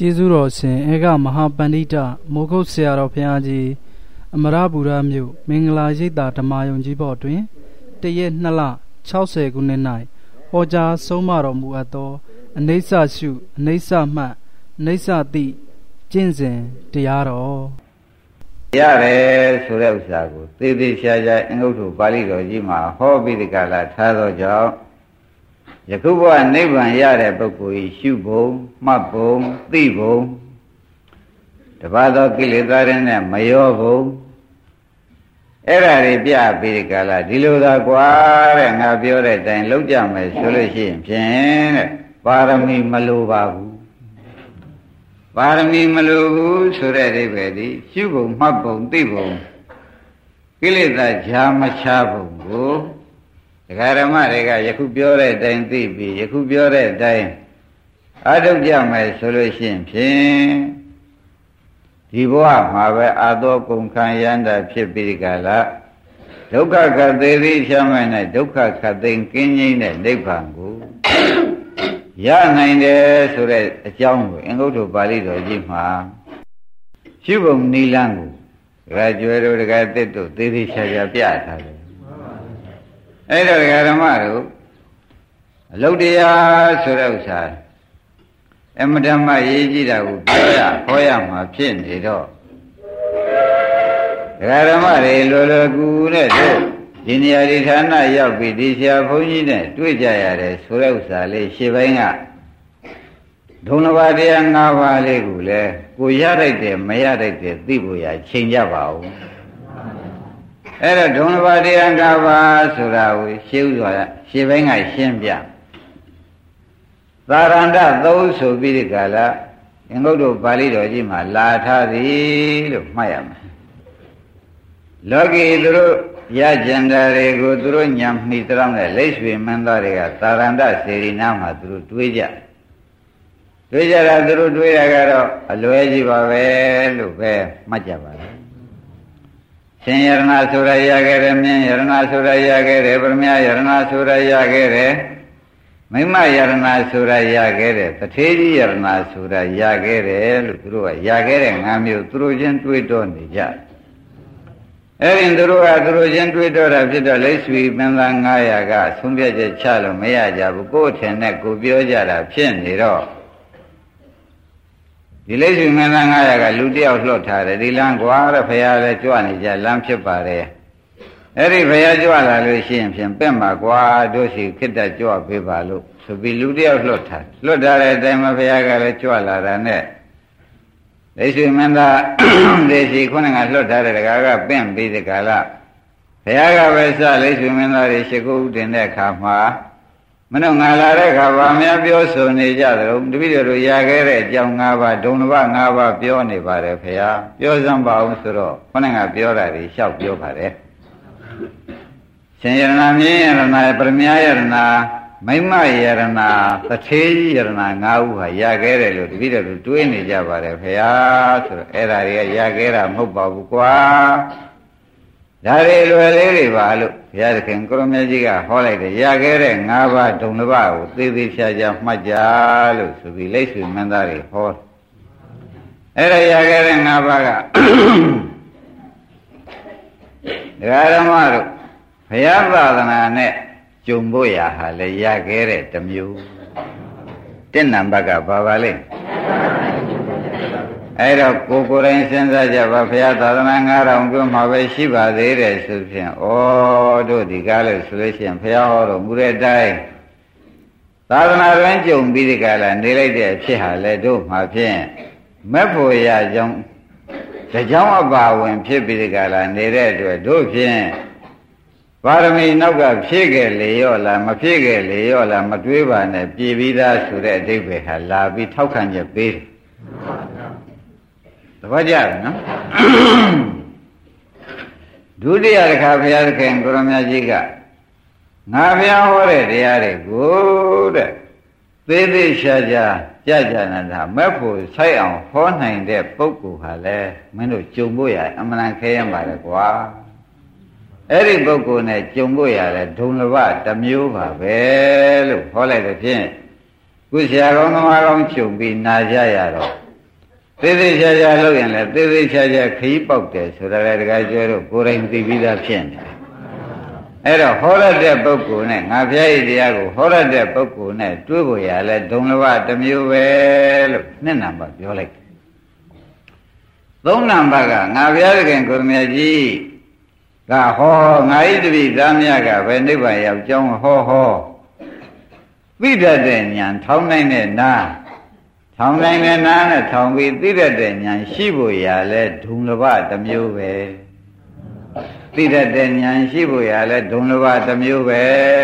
ကျေးဇူးတော်ရှင်ဧကမဟာပန္တိတမိုးကုတ်ဆရာတော်ဘုရားကြီးအမရပူရမြို့မင်္ဂလာရိပ်သာဓမ္မယုံကြီးဘော်တွင်တရက်2လ60ခုနှစ်၌ဟောကြားဆုံးမတော်မူအပ်သောအနိစ္စရှုအနိစ္စမှတ်အနိစ္စသိကျင့်စဉ်တရားတော်ရတယ်ဆိုတဲ့ဥစ္စာကိုသေသေးချာချာအင်္ဂုတ္တပါဠိတော်ကြီးမှာဟောပြီးဒီကလာထားသောကြောင့် ယခုဘဝနိဗ္ဗာန်ရတဲ့ပုဂ္ဂိုလ်ဤရှုပုံမှတ်ပုံသိပုံတပါးသောကိလေသာတွေနဲ့မရောပုံအဲ့ဒါတွေပြပြီးဒီကလာဒီလိုသာကွာတဲ့ငါပြောတဲ့အတိုင်းလုံးကြမယ်ဆိုလို့ရှိရင်ဖြင့်တဲ့ပါရမီမလိုပါဘူးပါရမီမလိုဘူးဆိုတဲ့အိဗယ်ဒီရှုပုံမှတ်ပုံသိပုံကိလေသာဈာမချပုံကို ဒကာဓမ္မတွေကယခုပြောတဲ့အတိုင်းသိပြီးယခုပြောတဲ့အတိုင်းအထုတ်ကြမယ်ဆိုလို့ရှိရင်ဖြင့်ဒီဘဝမှာပဲအာသောကုန်ခံရန်တာဖြစ်ပြီးကြလားဒုက္ခခတ်သေးသေးဖြမ်းမဲ့နဲ့ဒုက္ခခတ်သိမ်းကင်းငြိမ်းတဲ့နိဗ္ဗာန်ကိုရနိုင်တယ်ဆိုတဲ့အကြောင်းကိုအင်္ဂုတ္တပါဠိတော်ကြီးမှာရှုပုံနိလန်းကိုဒကာကျွဲတို့ဒကာတစ်တို့သေးသေးချာချာပြထားတယ် အဲ့တော့ဓမ္မတို့အလုတ်တရားဆိုတဲ့ဥစ္စာအမဓမ္မရေးကြည့်တာကိုပြောရဟောရမှာဖြစ်နေတော့ဓမ္မတွေလောလောကူနဲ့တို့ဒီနေရာဒီဌာနရောက်ပြီးဒီဆရာဘုန်းကြီးနဲ့တွေ့ကြရတယ်ဆိုတဲ့ဥစ္စာလေးရှေ့ပိုင်းကဒုံလဘာတရား၅ပါးလေးကိုလည်းကိုရလိုက်တယ်မရလိုက်တယ်သိဖို့ရချိန်ကြပါဦး အဲ့တော့ဒုံလဘတရား၅ပါးဆိုတာကိုရှင်းဥစွာရှင်းပိုင်းကရှင်းပြသာရန္တသုံးဆိုပြီးဒီကလာအင်္ဂုတ္တပါဠိတော်ကြီးမှာလာထားသည်လို့မှတ်ရမယ်လောကီသူတို့ရကြံတာတွေကိုသူတို့ညံမှီတောင်းတဲ့လက်ရွှေမင်းသားတွေကသာရန္တစေရီနာမှာသူတို့တွေးကြတွေးကြတာသူတို့တွေးတာကတော့အလွဲကြီးပါပဲလို့ပဲမှတ်ကြပါလား ရှင်ယရဏဆိုရရခဲ့တယ်မြင်းယရဏဆိုရရခဲ့တယ်ပရမယရဏဆိုရရခဲ့တယ်မိမယရဏဆိုရရခဲ့တယ်တထေးကြီးယရဏဆိုရရခဲ့တယ်လို့သူတို့ကရခဲ့တဲ့ငါမျိုးသူတို့ချင်းတွေးတော့နေကြအဲ့ဒီသူတို့ကသူတို့ချင်းတွေးတော့တာဖြစ်တော့လက်ဆွေမင်းသား900ကဆုံးဖြတ်ချက်ချလို့မရကြဘူးကိုယ်ထင်နဲ့ကိုပြောကြတာဖြစ်နေတော့ ဒီလက်ရှိမင်းသား900ကလူတယောက်လှော့ထားတယ်ဒီလမ်းကွာတဲ့ဖရာလည်းကြွနေကြလမ်းဖြစ်ပါတယ်အဲ့ဒီဖရာကြွလာလို့ရှိရင်ဖြင့်ပင့်ပါကွာတို့စီခိတ္တကြွပေးပါလို့ဆိုပြီးလူတယောက်လှော့ထားလှော့ထားတဲ့အတိုင်းမှာဖရာကလည်းကြွလာတာနဲ့လက်ရှိမင်းသားဒေစီခုနကလှော့ထားတဲ့တကားကပင့်ပြီးဒီကလာဘုရားကပဲစလက်ရှိမင်းသားတွေရှိခိုးတင်တဲ့အခါမှာ မနှုတ်ငါလာတဲ့အခါဗာများပြောဆိုနေကြတယ်တပည့်တော်တို့ရခဲ့တဲ့အကြောင်း၅ပါးဒုံလဘ၅ပါးပြောနေပါတယ်ဖေဟာပြောစမ်းပါအောင်ဆိုတော့ခொနဲ့ကပြောတာတွေလျှောက်ပြောပါတယ်ရှင်ယရဏမြင်းယရဏပရမယရဏမိမယရဏသထေးယရဏ၅ဦးဟာရခဲ့တယ်လို့တပည့်တော်တို့တွေးနေကြပါတယ်ဖေဟာဆိုတော့အဲ့ဒါတွေကရခဲ့တာမဟုတ်ပါဘူးကွာ ဒါတွေလွယ်လေးတွေပါလို့ဘုရားသခင်ကိုရမကြီးကဟောလိုက်တယ်ရခဲ့တဲ့၅ပါးဒုံတစ်ပါးကိုသေသေးချာချာမှတ်ကြလို့ဆိုပြီးလက်ဆွေမင်းသားတွေဟောအဲ့ဒါရခဲ့တဲ့၅ပါးကဒကာရမတို့ဘုရားသာသနာနဲ့ကြုံဖို့ရဟာလေရခဲ့တဲ့တမျိုးတင့်နံပါတ်ကဘာပါလဲ အဲ့တော့ကိုကိုယ်တိုင်စဉ်းစားကြပါဘုရားသာသနာ9000ကျွန်းမှာပဲရှိပါသေးတယ်ဆိုဖြင့်ဩတို့ဒီကားလို့ဆိုလို့ရှိရင်ဘုရားဟောတော်မူတဲ့အတိုင်းသာသနာတွင်ကြုံပြီးဒီကားလာနေလိုက်တဲ့အဖြစ်ဟာလေတို့မှာဖြင့်မက်ဖို့ရကြောင်းတကြောင်အပါဝင်ဖြစ်ပြီးဒီကားလာနေတဲ့အတွက်တို့ဖြင့်ပါရမီနောက်ကဖြည့်ခဲ့လေရော့လားမဖြည့်ခဲ့လေရော့လားမတွေးပါနဲ့ပြည်ပြီးသားဆိုတဲ့အဓိပ္ပာယ်ဟာလာပြီးထောက်ခံချက်ပေးတယ် သဘောကျပြီနော်ဒုတိယတစ်ခါဘုရားသခင်ကိုရမကြီးကငါဘုရားဟောတဲ့တရားတွေကိုတဲ့သေးသေးရှားရှားကြကြနာတာမက်ဖို့ဆိုင်အောင်ဟောနိုင်တဲ့ပုဂ္ဂိုလ်ဟာလဲမင်းတို့ကြုံဖို့ရအမှန်ခဲရပါလေကွာအဲ့ဒီပုဂ္ဂိုလ်နဲ့ကြုံဖို့ရတယ်ဒုံလဘတစ်မျိုးပါပဲလို့ဟောလိုက်တဲ့ဖြင့်ခုဆရာကောင်းသမားကောင်းချုပ်ပြီးနာကြရတော့ သေးသေးချာချာလုပ်ရင်လည်းသေးသေးချာချာခရီးပေါက်တယ်ဆိုတာလည်းတခါကျွဲတော့ကိုယ်တိုင်သိပြီးသားဖြစ်နေတယ်အဲ့တော့ဟောရတဲ့ပုဂ္ဂိုလ်နဲ့ငါဖျားရည်တရားကိုဟောရတဲ့ပုဂ္ဂိုလ်နဲ့တွေးဖို့ရလဲဒုံလဘတစ်မျိုးပဲလို့နှစ်နံပါတ်ပြောလိုက်သုံးနံပါတ်ကငါဘုရားခင်ကိုရမကြီးကဟောငါဤတပိသားမြတ်ကပဲနိဗ္ဗာန်ရောက်ကြောင်းဟောဟောသိတတ်တဲ့ဉာဏ်ထောင်းနိုင်တဲ့နာ ထောင်းနိုင်တဲ့နာနဲ့ထောင်းပြီးသိတတ်တဲ့ဉာဏ်ရှိဖို့ရလဲဒုံလဘတစ်မျိုးပဲသိတတ်တဲ့ဉာဏ်ရှိဖို့ရလဲဒုံလဘတစ်မျိုးပဲ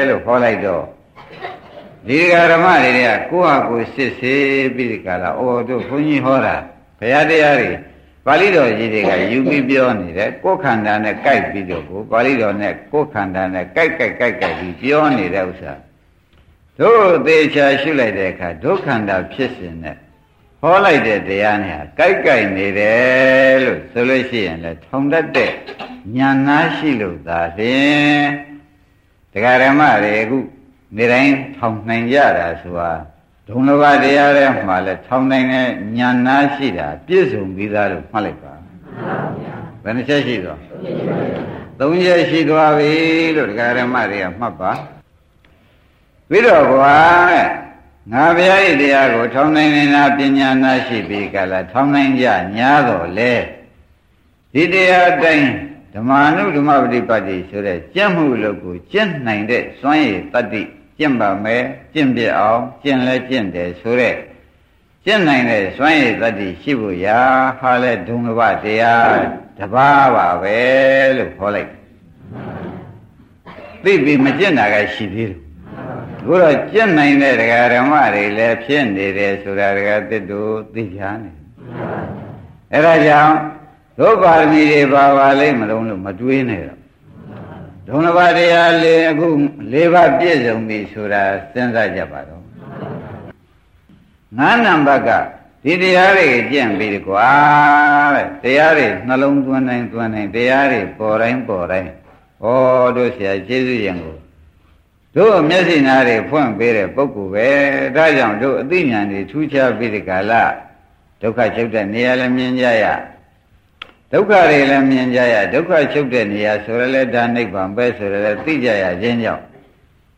လို့ခေါ်လိုက်တော့ဒီဃာရမတွေကကိုယ့်ဟာကိုယ်စစ်ဆေးပြီးဒီကလာအော်တို့ဘုန်းကြီးဟောတာဘုရားတရားတွေပါဠိတော်ကြီးတွေကယူပြီးပြောနေတယ်ကိုယ်ခန္ဓာနဲ့ကြိုက်ပြီးတော့ကိုပါဠိတော်နဲ့ကိုယ်ခန္ဓာနဲ့ကြိုက်ကြိုက်ကြိုက်ကြိုက်ပြီးပြောနေတဲ့ဥစ္စာတို့သေချာရှုလိုက်တဲ့အခါဒုက္ခန္တာဖြစ်စဉ်နဲ့ ဟောလိုက်တဲ့တရားနဲ့ဟာကြိုက်ကြိုက်နေတယ်လို့ဆိုလို့ရှိရင်လည်းထုံတတ်တဲ့ဉာဏ်နာရှိလို့သာဖြင့်တရားဓမ္မတွေအခုနေတိုင်းထောင်နိုင်ကြတာဆိုတာဒုံလဘတရားထဲမှာလဲထောင်နိုင်တဲ့ဉာဏ်နာရှိတာပြည့်စုံပြီးသားလို့မှတ်လိုက်ပါဘယ်နှချက်ရှိတော့သုံးချက်ရှိသွားပြီလို့တရားဓမ္မတွေကမှတ်ပါပြီးတော့ကွာ ငါဘုရားရဲ့တရားကိုထောင်နိုင်နေတာပညာနာရှိပြီးကလာထောင်နိုင်ကြညာတော့လေဒီတရားတိုင်းဓမ္မနုဓမ္မပฏิပတ်တိဆိုတဲ့ကျင့်မှုလို့ကိုကျင့်နိုင်တဲ့စွမ်းရည်တတ္တိကျင့်ပါမယ်ကျင့်ပြအောင်ကျင့်လဲကျင့်တယ်ဆိုတဲ့ကျင့်နိုင်တဲ့စွမ်းရည်တတ္တိရှိဖို့ရာဟာလဲဒုံလဘတရားတပါးပါပဲလို့ခေါ်လိုက်သိပြီမကျင့်တာကရှိသေးတယ် ခုတော့ကျင့်နိုင်တဲ့ဒကာဓမ္မတွေလည်းဖြစ်နေတယ်ဆိုတာဒကာတစ်တို့သိချာနေအဲဒါကြောင့်တို့ပါရမီတွေပါပါလိမ့်မလုံးလို့မတွေးနဲ့တော့ဒုံလဘတရားလေးအခု၄ပါးပြည့်စုံပြီဆိုတာစဉ်းစားကြပါတော့ငါးနံပါတ်ကဒီတရားတွေကျင့်ပြီးကွာတဲ့တရားတွေနှလုံးသွင်းတိုင်းသွင်းတိုင်းတရားတွေပေါ်တိုင်းပေါ်တိုင်းဩတို့ဆရာကျေးဇူးရင်ကို တို့မျက်စိနာတွေဖွင့်ပေးတဲ့ပုဂ္ဂိုလ်ပဲဒါကြောင့်တို့အသိဉာဏ်တွေထူးခြားပြီးဒီကလာဒုက္ခချုပ်တဲ့နေရာလည်းမြင်ကြရဒုက္ခတွေလည်းမြင်ကြရဒုက္ခချုပ်တဲ့နေရာဆိုရလဲဒါနိဗ္ဗာန်ပဲဆိုရလဲသိကြရခြင်းကြောင့်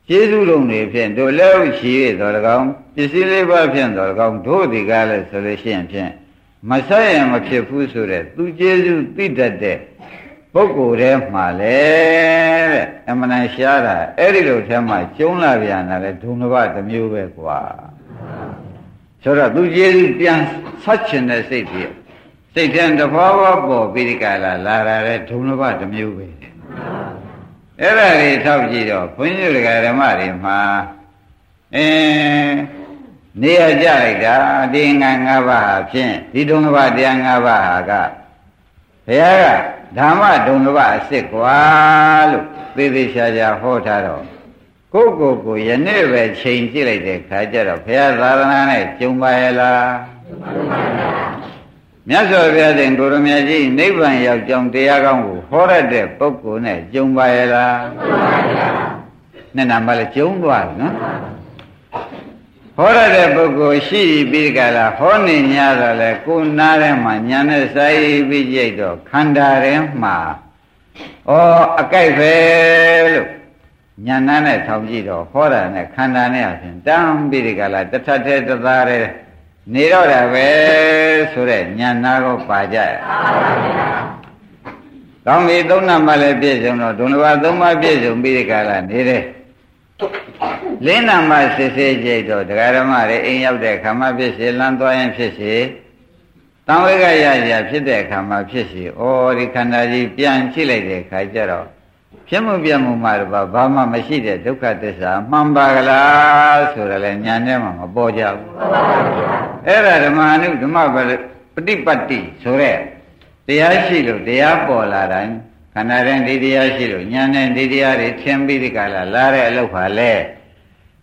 ကျေးဇူးလုံးတွေဖြင့်တို့လည်းရှိရတော်၎င်းပစ္စည်းလေးပါးဖြင့်တော်၎င်းတို့ဒီကားလဲဆိုလို့ရှိရင်ဖြင့်မဆက်ရင်မဖြစ်ဘူးဆိုတဲ့သူကျေးဇူးသိတတ်တဲ့ ပုဂ္ဂိုလ်ထဲမှာလေတဲ့အမှန်တန်ရှားတာအဲ့ဒီလိုထဲမှာကျုံးလာပြန်တာလေဒုံလဘတစ်မျိုးပဲကွာဆိုတော့သူကျေးဇူးပြန်ဆက်ချင်တဲ့စိတ်ကြီးစိတ်ထဲတဘောဘောပေါ်ပြီးဒီကလာလာရတဲ့ဒုံလဘတစ်မျိုးပဲအဲ့ဒါတွေထောက်ကြည့်တော့ဘုန်းကြီးတွေကဓမ္မတွေမှာအင်းနေရကြလိုက်တာဒီငါ၅ပါးဖြင့်ဒီဒုံလဘတရား၅ပါးဟာကဘုရားက ဓမ္မဒုံလဘအစ်စ်ကွာလို့သေသေးချာချာဟောထားတော့ကိုကိုကိုယနေ့ပဲချိန်ကြည့်လိုက်တဲ့ခါကျတော့ဘုရားသာသနာနဲ့ကျုံပါရဲ့လားကျုံပါပါမြတ်စွာဘုရားရှင်ကိုရမကြီးနိဗ္ဗာန်ရောက်ကြောင်းတရားကောင်းကိုဟောရတဲ့ပုဂ္ဂိုလ်နဲ့ကျုံပါရဲ့လားကျုံပါပါနဲ့နာမလည်းကျုံသွားပြီနော် ဟောရတဲ့ပုဂ္ဂိုလ်ရှိပြီးကြလားဟောနေ냐တော့လေကိုနားထဲမှာညာနဲ့စိုက်ပြီးကြိတ်တော့ခန္ဓာထဲမှာဩအကြိုက်ပဲလို့ညာနာနဲ့ထောင်ကြည့်တော့ဟောတာနဲ့ခန္ဓာနဲ့အပြင်တန်းပြီးကြလားတထထဲတသားထဲနေတော့တာပဲဆိုတဲ့ညာနာကိုပါကြရကောင်းပြီသုံးနာမှလည်းပြည့်စုံတော့ဒုလဘသုံးပါးပြည့်စုံပြီးကြလားနေတယ် လင်းနာမှစစ်စစ်ကြိတ်တော့တရားဓမ္မတွေအိမ်ရောက်တဲ့ခါမှဖြစ်စေလမ်းသွားရင်ဖြစ်စေတံဝေကရရဖြစ်တဲ့အခါမှာဖြစ်စီဩဒီခန္ဓာကြီးပြန်ကြည့်လိုက်တဲ့အခါကျတော့ဖြစ်မှုပြမှုမှာတော့ဘာမှမရှိတဲ့ဒုက္ခသစ္စာမှန်ပါကလားဆိုရလဲညာထဲမှာမပေါ်ကြဘူးအဲ့ဒါဓမ္မအနုဓမ္မပฏิပတ်တိဆိုတဲ့တရားရှိလို့တရားပေါ်လာတိုင်း ခန္ဓာတိုင်းဒီတရားရှိလို့ညာနဲ့ဒီတရားတွေထင်ပြီးဒီကလာလာတဲ့အလုပ်ပါလေ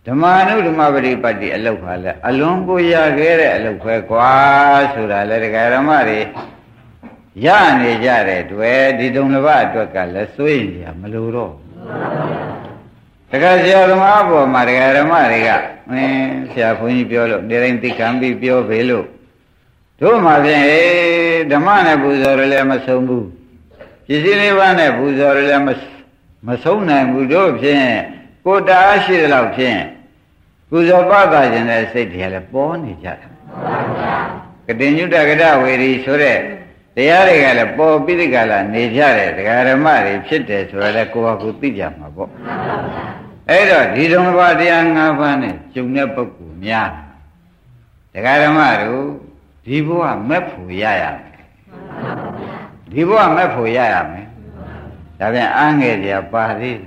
ဓမ္မအနုဓမ္မပရိပတ်တိအလုတ်ခါလဲအလွန်ကိုရခဲ့တဲ့အလုတ်ပဲကွာဆိုတာလဲဒကာဓမ္မတွေရနေကြတဲ့တွေ့ဒီတုံလဘအတွက်ကလည်းစိုးရင်ရမလို့တော့တခါဆရာသမားပေါ်မှာဒကာဓမ္မတွေကအင်းဆရာဘုန်းကြီးပြောလို့နေတိုင်းသိခံပြီးပြောပေလို့တို့မှဖြင့်ဓမ္မနဲ့ပူဇော်ရလည်းမဆုံးဘူး ပစ္စည်းလေးပါးနဲ့ပူဇော်ရလည်းမဆုံးနိုင်ဘူးတို့ဖြင့်ကိုတားရှိတဲ့လောက်ဖြင့်ပူဇော်ပသခြင်းတဲ့စိတ်တွေလည်းပေါ်နေကြတယ်ကတိညုတကဒဝေရီဆိုတဲ့တရားတွေကလည်းပေါ်ပြီးဒီကလာနေကြတယ်ဒကာဓမ္မတွေဖြစ်တယ်ဆိုတာလည်းကိုယ်ဟာကိုယ်သိကြမှာပေါ့အဲ့တော့ဒီတုံးဘာတရား၅ပါးနဲ့ကျုံတဲ့ပုဂ္ဂိုလ်များဒကာဓမ္မတို့ဒီဘဝမက်ဖို့ရရမယ် ဒီဘဝမက်ဖို့ရရမယ်ဒါပြန်အားငယ်ကြပါသေး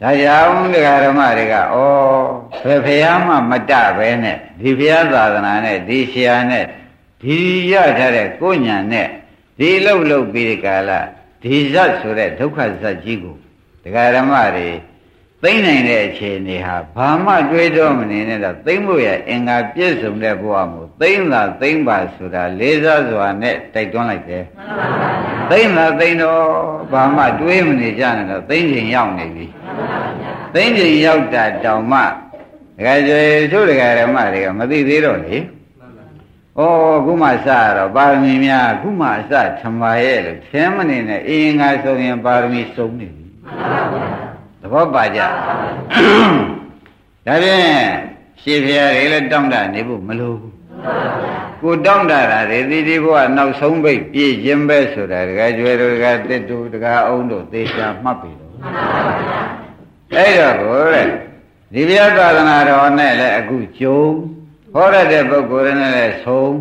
ဒါကြောင့်ဒကာဓမ္မတွေကဩဘယ်ဖះမှမတပဲနဲ့ဒီဘုရားသာသနာနဲ့ဒီဆရာနဲ့ဒီရထားတဲ့ကိုညာနဲ့ဒီလှုပ်လှုပ်ပြီးဒီကာလဒီဇတ်ဆိုတဲ့ဒုက္ခဇတ်ကြီးကိုဒကာဓမ္မတွေသိမ့်နိုင်တဲ့အခြေအနေဟာဘာမှတွေးတော့မနေနဲ့တော့သိမ့်ဖို့ရအင်္ဂါပြည့်စုံတဲ့ဘဝမှာ သိမ့်တာသိမ့်ပါဆိုတာလေးစားစွာနဲ့တိုက်တွန်းလိုက်တယ်သိမ့်တာသိမ့်တော့ဘာမှတွေးမနေကြနဲ့တော့သိမ့်ချိန်ရောက်နေပြီသိမ့်ချိန်ရောက်တာတောင်မှဒကာကျေတို့ဒကာဓမ္မတွေကမသိသေးတော့လေဩခုမှစရတော့ပါရမီများခုမှအစထမရဲ့လို့သင်မနေနဲ့အင်္ဂါဆိုရင်ပါရမီစုံနေပြီသဘောပါကြဒါဖြင့်ရှေးဖရာတွေလည်းတောင်းတနေဖို့မလိုဘူး ကိုတောင်းတတာတွေဒီဒီဘုရားနောက်ဆုံးပိတ်ပြည့်ခြင်းပဲဆိုတာတကယ်ကျွဲတို့တကယ်တစ်တူတကယ်အောင်တို့သေချာမှတ်ပြီတော့အဲ့တော့ကိုတဲ့ဒီဘုရားသာသနာတော်နဲ့လည်းအခုကြုံဟောရတဲ့ပုဂ္ဂိုလ်နဲ့လည်းဆုံး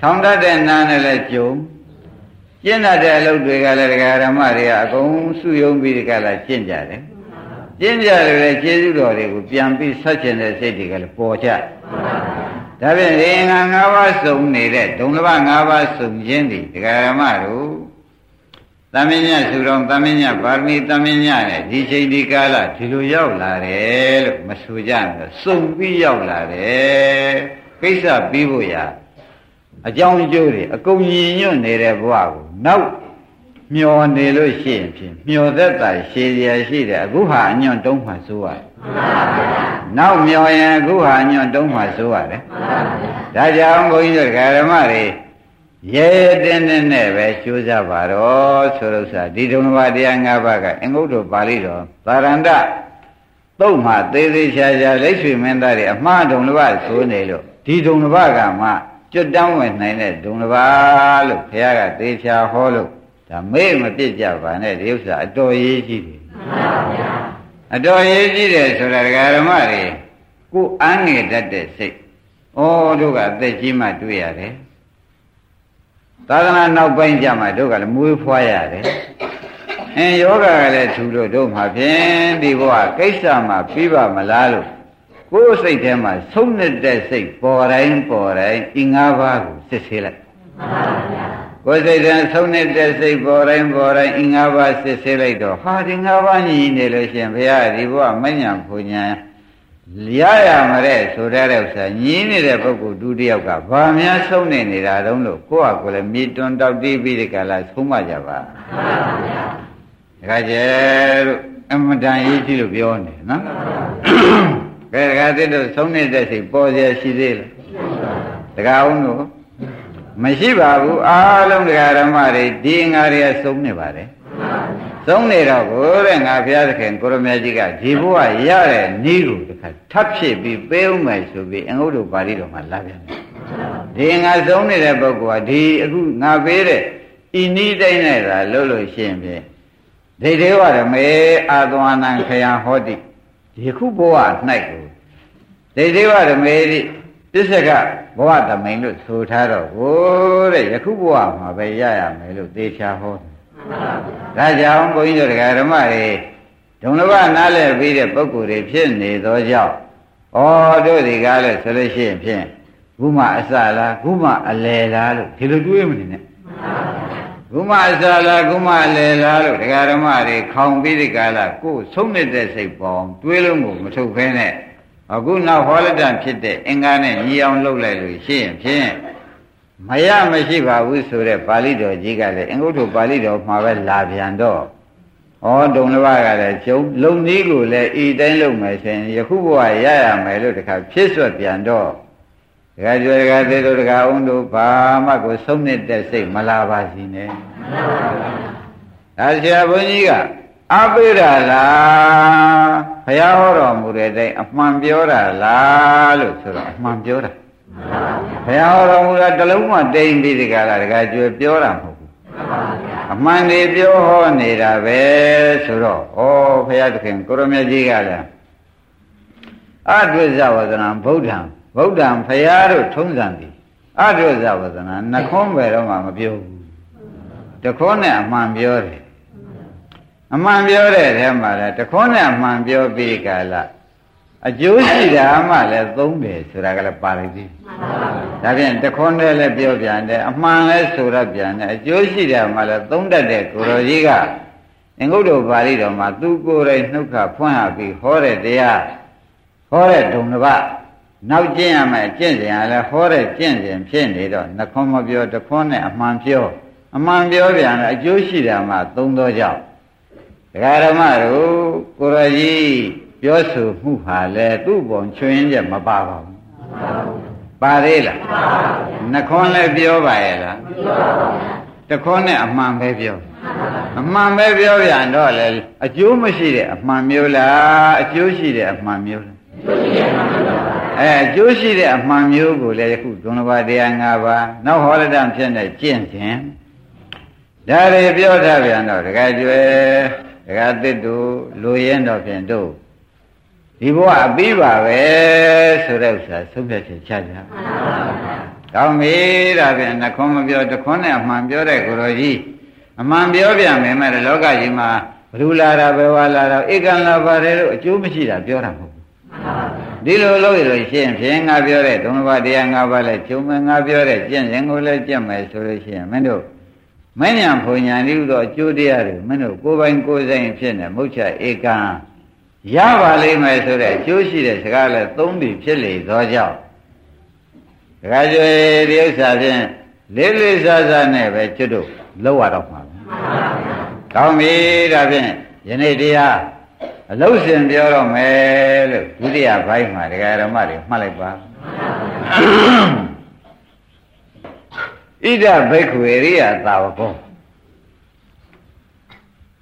ထောင်တတ်တဲ့နာနဲ့လည်းကြုံကျင့်တတ်တဲ့အလုပ်တွေကလည်းဒကာဓမ္မတွေကအကုန်စုယုံပြီးဒီကလာကျင့်ကြတယ်ကျင့်ကြတယ်လေကျေးဇူးတော်တွေကိုပြန်ပြီးဆက်ကျင်တဲ့စိတ်တွေကလည်းပေါ်ကြ ဒါဖြင့်ဒီငါ၅ပါးစုံနေတဲ့ဒုံလဘ၅ပါးစုံခြင်းဒီဒကာဓမ္မတို့သမင်းညဆူတော်သမင်းညပါရမီသမင်းညနဲ့ဒီချိန်ဒီကာလဒီလိုရောက်လာတယ်လို့မဆိုကြဘူးစုံပြီးရောက်လာတယ်ကိစ္စပြီးဖို့ရအကြောင်းအကျိုးတွေအကုန်ညီညွတ်နေတဲ့ဘဝကိုနောက်မျောနေလို့ရှိရင်ဖြင့်မျောသက်တာရှည်ရရှိတယ်အခုဟာအညွန့်တုံးမှဆိုရတယ် နောက်မျောရင်အခုဟာအညွန့်တုံးမှဆိုရတယ်ဒါကြောင့်ဘုန်းကြီးတို့ဓမ္မတွေရဲရဲတင်းတင်းနဲ့ပဲကြိုးစားပါတော့ဆိုလို့ဆိုဒီဒုံဘာတရား၅ပါးကအင်္ဂုတ္တပါဠိတော်သာရန္တသုတ်မှသေးသေးချာချာလက်ရွှေမင်းသားတွေအမှားဒုံလဘဆိုနေလို့ဒီဒုံလဘကမှကျွတ်တောင်းဝင်နိုင်တဲ့ဒုံလဘလို့ဘုရားကသေချာဟောလို့ဒါမေ့မပြစ်ကြပါနဲ့ဒီဥစ္စာအတော်ရေးကြီးတယ် အတော်ရေးကြီးတယ်ဆိုတာဒကာဓမ္မတွေကိုအန်းငယ်တတ်တဲ့စိတ်ဩတို့ကအသက်ကြီးမှတွေ့ရတယ်သာသနာနောက်ပိုင်းကြမှာတို့ကလည်းမွေးဖွားရတယ်။အင်းယောဂကလည်းထူလို့တို့မှာဖြင့်ဒီဘဝကိစ္စမှာပြီးပါမလားလို့ကိုယ်စိတ်ထဲမှာဆုံးနေတဲ့စိတ်ပေါ်တိုင်းပေါ်တိုင်းဤ၅ပါးကိုစစ်ဆေးလိုက်။ ကိုယ်စိတ်ထဲဆုံးနေတဲ့စိတ်ပေါ်တိုင်းပေါ်တိုင်းဤ၅ပါးစစ်ဆေးလိုက်တော့ဟာဒီ၅ပါးညီနေလို့ရှင်ဘုရားဒီဘဝမညံဖူညာရရမတဲ့ဆိုတဲ့ဥစ္စာညီးနေတဲ့ပုဂ္ဂိုလ်ဒုတိယကဘာများဆုံးနေနေတာတုံးလို့ကိုယ့်ဟာကိုယ်လည်းမြေတွန်းတောက်တီးပြီးဒီကလာဆုံးမကြပါမှန်ပါဗျာဒါကြဲလို့အမတန်ရေးကြည့်လို့ပြောနေနော်ကဲဒါကတဲ့တို့ဆုံးနေတဲ့စိတ်ပေါ်เสียရှိသေးလားတကအောင်လို့ မရှိပါဘူးအားလုံးတရားဓမ္မတွေဒီငါတွေကဆုံးနေပါတယ်သုံးနေတော့ကိုတဲ့ငါဘုရားသခင်ကိုရမကြီးကဒီဘုရားရတဲ့ဤကိုတခါထပ်ဖြစ်ပြီးပေးဦးမယ်ဆိုပြီးအင်္ဂုတ္တပါဠိတော်မှာလာပြန်တယ်ဒီငါသုံးနေတဲ့ပုဂ္ဂိုလ်ကဒီအခုငါပေးတဲ့ဤနည်းတိုင်းနဲ့သာလို့လို့ရှိရင်ဖြင့်ဒိဋ္ဌိဝရမေအာသဝနံခယံဟောတိဒီခုဘဝ၌ကိုဒိဋ္ဌိဝရမေတိ ပစ္စကဘဝသမိန်လို့ဆိုထားတော့ဟိုတဲ့ယခုဘဝမှာပဲရရမယ်လို့သေချာဟောဒါကြောင့်ဘုန်းကြီးတို့ဓမ္မတွေဒုံလဘနားလဲပြီးတဲ့ပုဂ္ဂိုလ်တွေဖြစ်နေသောကြောင့်ဩတို့ဒီကားလဲဆိုလို့ရှိရင်ဖြင့်ခုမှအစလားခုမှအလယ်လားလို့ဒီလိုတွေးမနေနဲ့ခုမှအစလားခုမှအလယ်လားလို့ဒကာဓမ္မတွေခေါင်ပြီးဒီကားလားကိုယ်ဆုံးနေတဲ့စိတ်ပေါင်းတွေးလုံးကိုမထုတ်ခဲနဲ့ အခုနောက်ဟောလက်တံဖြစ်တဲ့အင်္ဂါနဲ့ညီအောင်လှုပ်လိုက်လို့ရှိရင်ဖြင့်မရမရှိပါဘူးဆိုတဲ့ပါဠိတော်ကြီးကလည်းအင်္ဂုတ္တပါဠိတော်မှာပဲလာပြန်တော့ဩဒုံလဘကလည်းကျုံလုံနည်းကိုလည်းဤတိုင်းလုပ်မယ်ဆိုရင်ယခုဘဝရရမယ်လို့တခါဖြစ်ဆွတ်ပြန်တော့ဒကကျွဲတကသေးတို့တကအောင်တို့ဘာမှကိုဆုံးနေတဲ့စိတ်မလာပါစီနဲ့ဒါဆရာဘုန်းကြီးက အပိရလားဘုရားဟောတော်မူတဲ့အတိုင်းအမှန်ပြောတာလားလို့ဆိုတော့အမှန်ပြောတာဘုရားဟောတော်မူတာတလုံးမှတိမ်ပြီးဒီကလာတကကျွဲပြောတာမဟုတ်ဘူးအမှန်တွေပြောဟောနေတာပဲဆိုတော့ဩဘုရားသခင်ကိုရမကြီးကလည်းအဒွိဇဝဇနာဗုဒ္ဓံဗုဒ္ဓံဖရာတို့ထုံးစံသည်အဒွိဇဝဇနာနှခွန်းပဲတော့မှမပြောဘူးတခွန်းနဲ့အမှန်ပြောတယ် အမှန်ပြောတဲ့ထဲမှာလည်းတခွန်းနဲ့အမှန်ပြောပြီးကာလအကျိုးရှိတာမှလည်းသုံးတယ်ဆိုတာကလည်းပါလိမ့်သည်ဒါဖြင့်တခွန်းနဲ့လည်းပြောပြန်တယ်အမှန်လည်းဆိုရပြန်တယ်အကျိုးရှိတာမှလည်းသုံးတတ်တဲ့ကိုရောကြီးကအင်္ဂုတ္တပါဠိတော်မှာသူကိုယ်တိုင်နှုတ်ခဖွင့်ရပြီးဟောတဲ့တရားဟောတဲ့ဒုံတစ်ပါးနောက်ကျင့်ရမယ်ကျင့်စဉ်ကလည်းဟောတဲ့ကျင့်စဉ်ဖြစ်နေတော့နှခွန်းမပြောတခွန်းနဲ့အမှန်ပြောအမှန်ပြောပြန်တယ်အကျိုးရှိတာမှသုံးသောကြောင့် ဒကာဓမ္မတို့ကိုရကြီးပြောဆိုမှုဟာလေသူ့ပုံချွင်းချက်မပါပါဘူးပါသေးလားနှခွန်းလည်းပြောပါရဲ့လားတခွန်းနဲ့အမှန်ပဲပြောအမှန်ပဲပြောပြန်တော့လေအကျိုးမရှိတဲ့အမှန်မျိုးလားအကျိုးရှိတဲ့အမှန်မျိုးလားအဲအကျိုးရှိတဲ့အမှန်မျိုးကိုလည်းယခုဒုလဘတရား၅ပါးနောက်ဟောရတံဖြစ်နေကျင့်ခြင်းဒါတွေပြောထားပြန်တော့တခါကျွဲ တခါတစ်တို့လူရင်တော့ဖြင့်တို့ဒီဘဝအပြီးပါပဲဆိုတဲ့ဥစ္စာသုံးဖြတ်ချက်ချကြကောင်းပြီဒါဖြင့်နှခွန်းမပြောတခွန်းနဲ့အမှန်ပြောတဲ့ကိုရောကြီးအမှန်ပြောပြန်မယ်မဲ့လောကကြီးမှာဘလူလာတာဘယ်ဝါလာတာဧကံလာပါတယ်လို့အကျိုးမရှိတာပြောတာမဟုတ်ဘူးဒီလိုလုပ်ရလို့ရှိရင်ဖြင့်ငါပြောတဲ့သုံးပါးတရားငါးပါးလဲကျုံမယ်ငါပြောတဲ့ကျင့်ရင်ကိုလည်းကျင့်မယ်ဆိုလို့ရှိရင်မင်းတို့ မဉ္ဇဉ်ဘုံညာတိဟုသောအကျိုးတရားတွေမင်းတို့ကိုယ်ပိုင်ကိုယ်ဆိုင်ဖြစ်နေမုတ်ချဧကံရပါလိမ့်မယ်ဆိုတဲ့အကျိုးရှိတဲ့စကားလဲသုံးပြီးဖြစ်လေသောကြောင့်ဒကာကျွေဒီဥစ္စာဖြင့်လေးလေးစားစားနဲ့ပဲကျွတ်တို့လောက်ရတော့မှာကောင်းပြီဒါဖြင့်ယနေ့တရားအလုတ်စင်ပြောတော့မယ်လို့ဒုတိယဘိုင်းမှာဒကာရမတွေမှတ်လိုက်ပါ ဣဒဘိက္ခွေရိယသာဝကော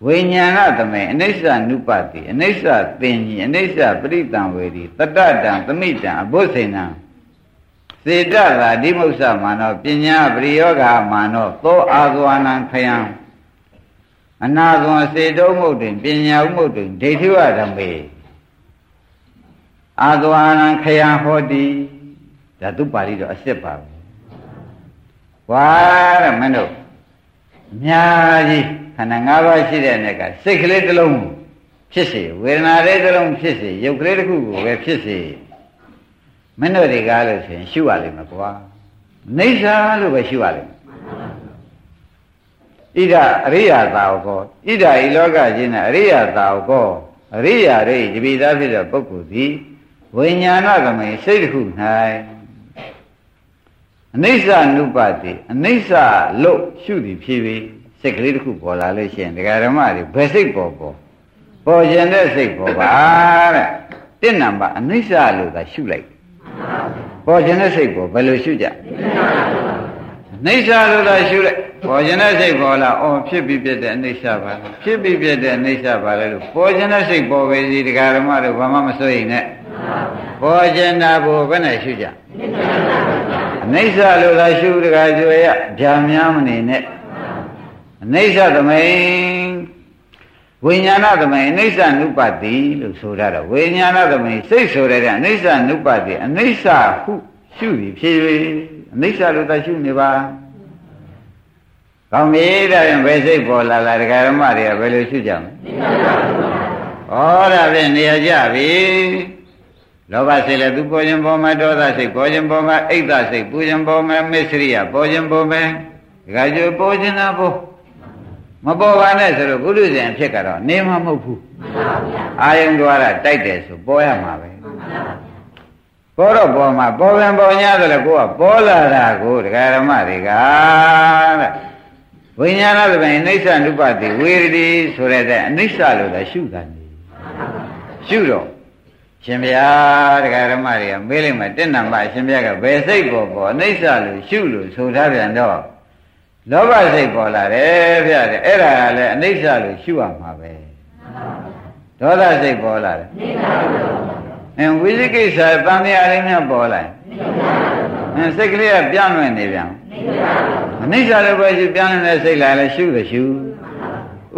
ဝိညာဏသမေအနိစ္စနုပတိအနိစ္စသင်ကြီးအနိစ္စပရိတံဝေဒီတတတံသမိတံအဘုဇိဏံစေတသာဓိမုစ္ဆမာနောပညာပရိယောဂာမာနောသောအာသဝနံခယံအနာသွန်စေတုံးမှုတွင်ပညာဥမှုတွင်ဒိဋ္ဌိဝဓမ္မေအာသဝနံခယံဟောတိဒါသူပါဠိတော့အစ်စ်ပါပဲ ဝါတဲ့မင်းတို့အများကြီးခန္ဓာ၅ပါးရှိတဲ့နေ့ကစိတ်ကလေးတစ်လုံးဖြစ်စေဝေဒနာလေးတစ်လုံးဖြစ်စေရုပ်ကလေးတစ်ခုကိုပဲဖြစ်စေမင်းတို့တွေကလို့ဆိုရင်ရှုရလိမ့်မယ်ကွာနေစာလို့ပဲရှုရလိမ့်မယ်ဣဒအရိယသာဝကောဣဒဤလောကကြီးနဲ့အရိယသာဝကောအရိယာရိတပိသားဖြစ်တဲ့ပုဂ္ဂိုလ်သည်ဝိညာဏကမေစိတ်တစ်ခု၌ အနိစ္စနုပတိအနိစ္စလို့ရှုသည်ဖြစ်ပြီးစိတ်ကလေးတစ်ခုပေါ်လာလို့ရှိရင်ဒကာဓမ္မတွေဘယ်စိတ်ပေါ်ပေါ်ပေါ်ခြင်းတဲ့စိတ်ပေါ်ပါတဲ့တင့်နံပါတ်အနိစ္စလို့သာရှုလိုက်ပေါ်ခြင်းတဲ့စိတ်ပေါ်ဘယ်လိုရှုကြအိဋ္ဌာလို့သာရှုလိုက်ပေါ်ခြင်းတဲ့စိတ်ပေါ်လာအော်ဖြစ်ပြီးပြတဲ့အနိစ္စပါဖြစ်ပြီးပြတဲ့အနိစ္စပါလေလို့ပေါ်ခြင်းတဲ့စိတ်ပေါ်ပဲစီဒကာဓမ္မတို့ဘာမှမစိုးရင်နဲ့ပေါ်ခြင်းတာဘုဘယ်နဲ့ရှုကြအ နိစ္စလို့သာရှုဒကာကျွေရဗျာများမနေနဲ့အနိစ္စသမိန်ဝိညာဏသမိန်အနိစ္စနုပတိလို့ဆိုရတော့ဝိညာဏသမိန်စိတ်ဆိုတဲ့အနိစ္စနုပတိအနိစ္စဟုရှုပြီးဖြစ်၍အနိစ္စလို့သာရှုနေပါကောင်းပြီဒါရင်ဘယ်စိတ်ပေါ်လာလာဒကာရမတွေကဘယ်လိုရှုကြမလဲဩဒါဖြင့်နေရာကြပြီ လောဘစိတ်လည်းသူပေါ်ခြင်းပေါ်မှာဒေါသစိတ်ပေါ်ခြင်းပေါ်မှာအိတ်သစိတ်ပူခြင်းပေါ်မှာမစ္စရိယပေါ်ခြင်းပေါ်မှာဒကာကျိုးပေါ်ခြင်းနာပေါ်မပေါ်ပါနဲ့ဆိုတော့ဘုရုဇဉ်အဖြစ်ကတော့နေမှာမဟုတ်ဘူးအာယုံတော်ရတိုက်တယ်ဆိုပေါ်ရမှာပဲပေါ်တော့ပေါ်မှာပေါ်ပြန်ပေါ်냐ဆိုလည်းကိုကပေါ်လာတာကိုဒကာရမတွေကတဲ့ဝိညာဏသဘင်အိဋ္ဌနုပတိဝေရတိဆိုရတဲ့အနိစ္စလို့လည်းရှုတာနေရှုတော့ ရှင်ဗျာတရားဓမ္မတွေကမေးလိုက်မှတဏ္ဍမရှင်ဗျာကဘယ်စိတ်ပေါ်ပေါ်အနိစ္စလို့ရှုလို့ဆိုထားပြန်တော့လောဘစိတ်ပေါ်လာတယ်ဗျတဲ့အဲ့ဒါကလည်းအနိစ္စလို့ရှုရမှာပဲဒေါသစိတ်ပေါ်လာတယ်အင်းဝိသိကိစ္စတန်မြာရင်းများပေါ်လာအင်းစိတ်ကလေးကပြန့်လွင့်နေပြန်အနိစ္စလို့ပဲရှုပြန့်လွင့်တဲ့စိတ်လာလဲရှုတယ်ရှု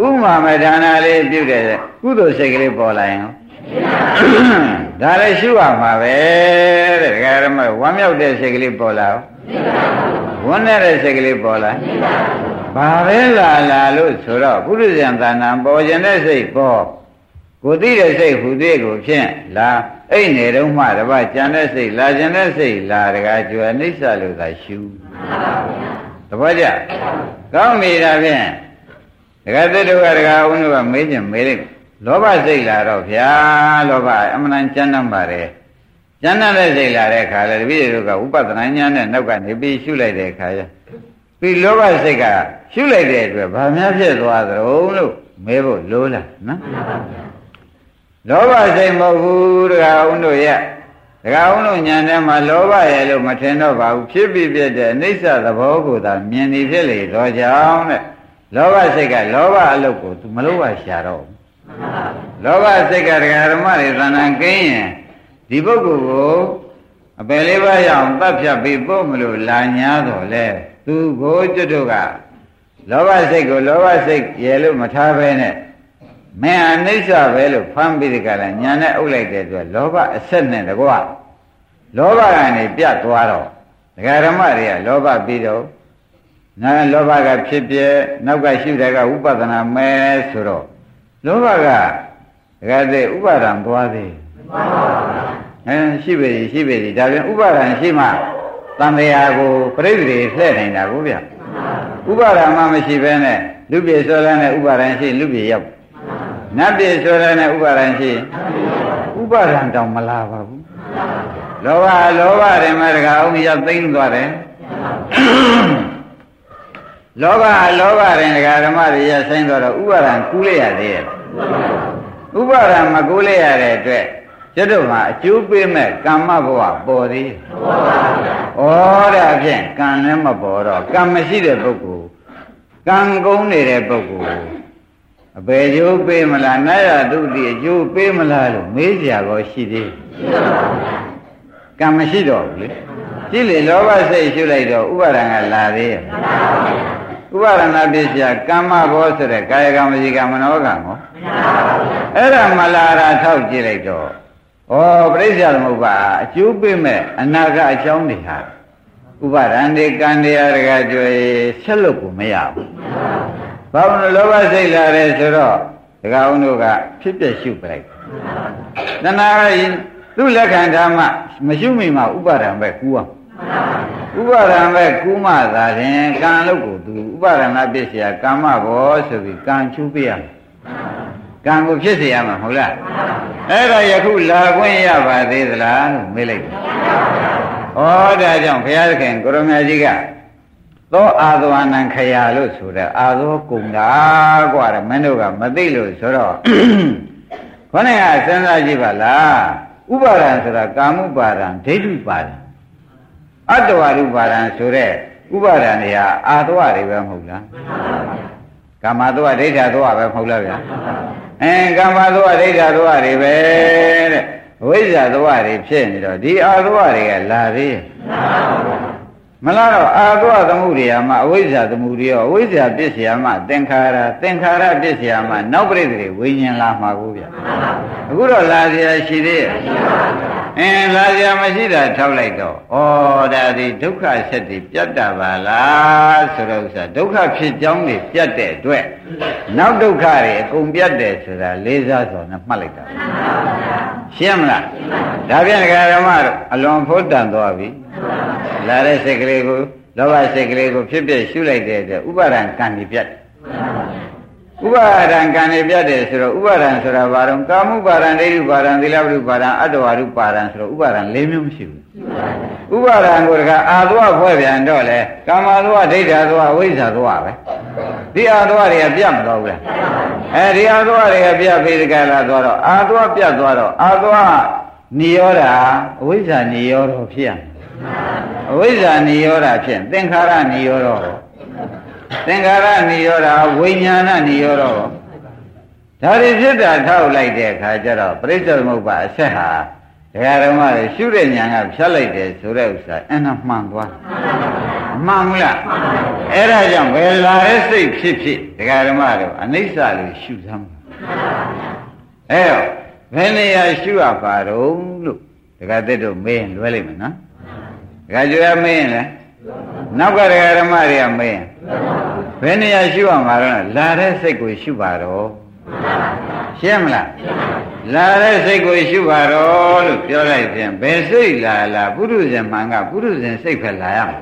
ဥမာမဒါနာလေးပြုတဲ့ကုသိုလ်စိတ်ကလေးပေါ်လာရင် ဒါလည်းရှုရမှာပဲတဲ့ဒကာရမဝမ်းမြောက်တဲ့စိတ်ကလေးပေါ်လာဝမ်းနေတဲ့စိတ်ကလေးပေါ်လာဘာပဲလာလာလို့ဆိုတော့ပုရိသံသာနာပေါ်ခြင်းတဲ့စိတ်ပေါ်ကိုသိတဲ့စိတ်ဟူသေးကိုဖြင့်လာအဲ့နေတော့မှတပတ်ကြံတဲ့စိတ်လာခြင်းတဲ့စိတ်လာတကားကျွယ်အိဋ္ဌလို့သာရှုတပတ်ကြကောင်းပြီဒါဖြင့်ဒကာသတ္တဝါဒကာဦးတို့ကမေးခြင်းမေးလိုက် လောဘစိတ်လာတော့ဗျာလောဘအမှန်တန်ကျမ်းပါတယ်ကျမ်းတဲ့စိတ်လာတဲ့အခါလေတပည့်တို့ကဥပဒနာညာနဲ့နောက်ကနေပြီးရှုလိုက်တဲ့အခါကျပြီးလောဘစိတ်ကရှုလိုက်တဲ့အတွက်ဘာများဖြစ်သွားသလဲလို့မဲဖို့လိုလားနော်လောဘစိတ်မဟုတ်ဘူးတခါဦးတို့ရဲ့တခါဦးတို့ညာထဲမှာလောဘရဲ့လို့မထင်တော့ပါဘူးဖြစ်ပြီးပြတဲ့အနိစ္စသဘောကိုသာမြင်နေဖြစ်လေတော့ကြောင်းတဲ့လောဘစိတ်ကလောဘအလုပ်ကိုသူမလုပ်ရရှာတော့ဘူး လောဘစိတ်ကတရားဓမ္မတွေသဏ္ဍာန်ကင်းရင်ဒီပုဂ္ဂိုလ်ကိုအပယ်လေးပါးရအောင်တတ်ဖြတ်ပြီးပို့မလို့လာညာတော့လေသူကိုကျွတ်တို့ကလောဘစိတ်ကိုလောဘစိတ်ရယ်လို့မထားဘဲနဲ့မင်းအနိစ္စပဲလို့ဖမ်းပြီးဒီကလာညာနဲ့အုပ်လိုက်တဲ့အတွက်လောဘအဆက်နဲ့တကွလောဘကနေပြတ်သွားတော့ဒကာဓမ္မတွေကလောဘပြီးတော့ငါလောဘကဖြစ်ပြနောက်ကရှုတဲ့ကဥပဒနာမဲဆိုတော့ လောဘကဒကာတဲ့ဥပါဒံသွားသေးအဲရှိပြီရှိပြီဒါပြန်ဥပါဒံရှိမှတန်တရားကိုပြိတ္တိလှည့်နိုင်တာကိုဗျဥပါဒံမှမရှိဘဲနဲ့လူပြေဆိုတဲ့နဲ့ဥပါဒံရှိလူပြေရောက်နတ်ပြေဆိုတဲ့နဲ့ဥပါဒံရှိဥပါဒံတောင်မလာပါဘူးလောဘလောဘတွေမှာတကအောင်ရောက်သိမ့်သွားတယ် လောဘလောဘရင်ဒကာဓမ္မတွေရဆိုင်တော့ဥပါဒံကူးလိုက်ရသေးရဲ့ဥပါဒံမကူးလိုက်ရတဲ့အတွက်ကျွတ်တို့မှာအကျိုးပေးမဲ့ကမ္မဘဝပေါ်သေးဩဒါဖြင့်ကံလည်းမပေါ်တော့ကံမရှိတဲ့ပုဂ္ဂိုလ်ကံကုန်းနေတဲ့ပုဂ္ဂိုလ်အပေကျိုးပေးမလားနာရတုတိအကျိုးပေးမလားလို့မေးကြရောရှိသေးကံမရှိတော့ဘူးလေကြည့်လေလောဘစိတ်ရှုလိုက်တော့ဥပါဒံကလာသေးရဲ့ ဥပါဒနာပစ္စယကမ္မဘောဆိုတဲ့ကာယကံဝစီကံမနောကံကိုအဲ့ဒါမလာတာထောက်ကြည့်လိုက်တော့ဩပြိဿသမုပ္ပါအကျိုးပေးမဲ့အနာကအကြောင်းတွေဟာဥပါဒံတွေကံတရားတွေကကြွယ်ဆက်လို့ကိုမရဘူးဘာလို့လောဘစိတ်လာတယ်ဆိုတော့ဒကာအောင်တို့ကဖြစ်ပြရှုပလိုက်တဏှာကသူ့လက်ခံထားမှမရှုမိမှဥပါဒံပဲကူအောင် ဥပါဒံပဲကူးမှသာရင်ကံလို့ကိုသူဥပါဒနာပစ္စယကာမဘောဆိုပြီးကံချူပေးရမယ်ကံကိုဖြစ်စေရမှာမဟုတ်လားအဲ့ဒါယခုလာခွင့်ရပါသေးသလားလို့မေးလိုက်တယ်ဩဒါကြောင့်ဘုရားသခင်ကိုရမကြီးကသောအာသဝနံခရာလို့ဆိုတဲ့အာသောကုံတာกว่าတယ်မင်းတို့ကမသိလို့ဆိုတော့ခေါင်းကစဉ်းစားကြည့်ပါလားဥပါဒံဆိုတာကာမှုပါဒံဒိဋ္ဌိပါဒံ အတ္တဝရုပါဒံဆိုတဲ့ဥပါဒံတွေဟာအာသဝတွေပဲမဟုတ်လားကာမသဝဒိဋ္ဌသဝပဲမဟုတ်လားဗျာအဲကာမသဝဒိဋ္ဌသဝတွေပဲတဲ့ဝိဇ္ဇာသဝတွေဖြစ်နေတော့ဒီအာသဝတွေကလာသေးရဲ့မလားတော့အာသဝသမှုရိယာမအဝိဇ္ဇာသမှုရိယောအဝိဇ္ဇာပစ္စယမသင်္ခါရသင်္ခါရပစ္စယမနောက်ပြိတ္တိဝိညာဉ်လာမှာကိုဗျအခုတော့လာเสียရှိသေးရဲ့ အင်းလာကြမရှိတာထောက်လိုက်တော့ဩဒါဒီဒုက္ခဆက်တွေပြတ်တာပါလားဆိုတော့ဥစ္စာဒုက္ခဖြစ်ကြောင်းတွေပြတ်တဲ့အတွက်နောက်ဒုက္ခတွေအကုန်ပြတ်တယ်ဆိုတာလေးစားစွာနဲ့မှတ်လိုက်တာရှင်းမလားဒါပြန်ဒကာဓမ္မတို့အလွန်ဖို့တန်သွားပြီလာတဲ့စိတ်ကလေးကိုလောဘစိတ်ကလေးကိုဖြစ်ဖြစ်ရှုလိုက်တဲ့အတွက်ဥပါဒံကံပြတ်တယ် ဥပါဒံကံကြီးပြတ်တယ်ဆိုတော့ဥပါဒံဆိုတာဘာတော့ကာမှုပါဒံဒိဋ္ဌိပါဒံသီလပရိပါဒံအတ္တဝါရုပါဒံဆိုတော့ဥပါဒံ၄မျိုးမရှိဘူးဥပါဒံကိုတကအာသဝဖွဲ့ပြန်တော့လေကာမသဝဒိဋ္ဌာသဝဝိဇ္ဇာသဝပဲဒီအာသဝတွေကပြတ်မတော့ဘူးလားအဲဒီအာသဝတွေကပြတ်ပြီးတကယ်လာသွားတော့အာသဝပြတ်သွားတော့အာသဝနိရောဓအဝိဇ္ဇာနိရောဓဖြစ်ရအဝိဇ္ဇာနိရောဓဖြစ်သင်္ခါရနိရောဓ သင်္ခါရနိရောဓဝိညာဏနိရောဓဒါတွေဖြစ်တာထောက်လိုက်တဲ့အခါကျတော့ပရိစ္ဆေသမုပ္ပါအဆက်ဟာဒကာဓမ္မတွေရှုတဲ့ညာကဖြတ်လိုက်တယ်ဆိုတဲ့ဥစ္စာအနှမှန်သွားမှန်ဘူးလားအဲ့ဒါကြောင့်ဘယ်လာတဲ့စိတ်ဖြစ်ဖြစ်ဒကာဓမ္မတို့အနိစ္စလို့ရှုသမ်းအဲ့တော့ဘယ်နေရာရှုရပါတော့လို့ဒကာတက်တို့မေးရင်လွဲလိမ့်မယ်နော်ဒကာကျွေးမေးရင်လေ နောက်ကဒကာဓမ္မတွေကမေးရင်ဘယ်နေရာရှုရမှာတော့လာတဲ့စိတ်ကိုရှုပါတော့ရှင်းမလားလာတဲ့စိတ်ကိုရှုပါတော့လို့ပြောလိုက်ပြန်ဘယ်စိတ်လာလာပုရုဇဉ်မှန်ကပုရုဇဉ်စိတ်ပဲလာရမှာ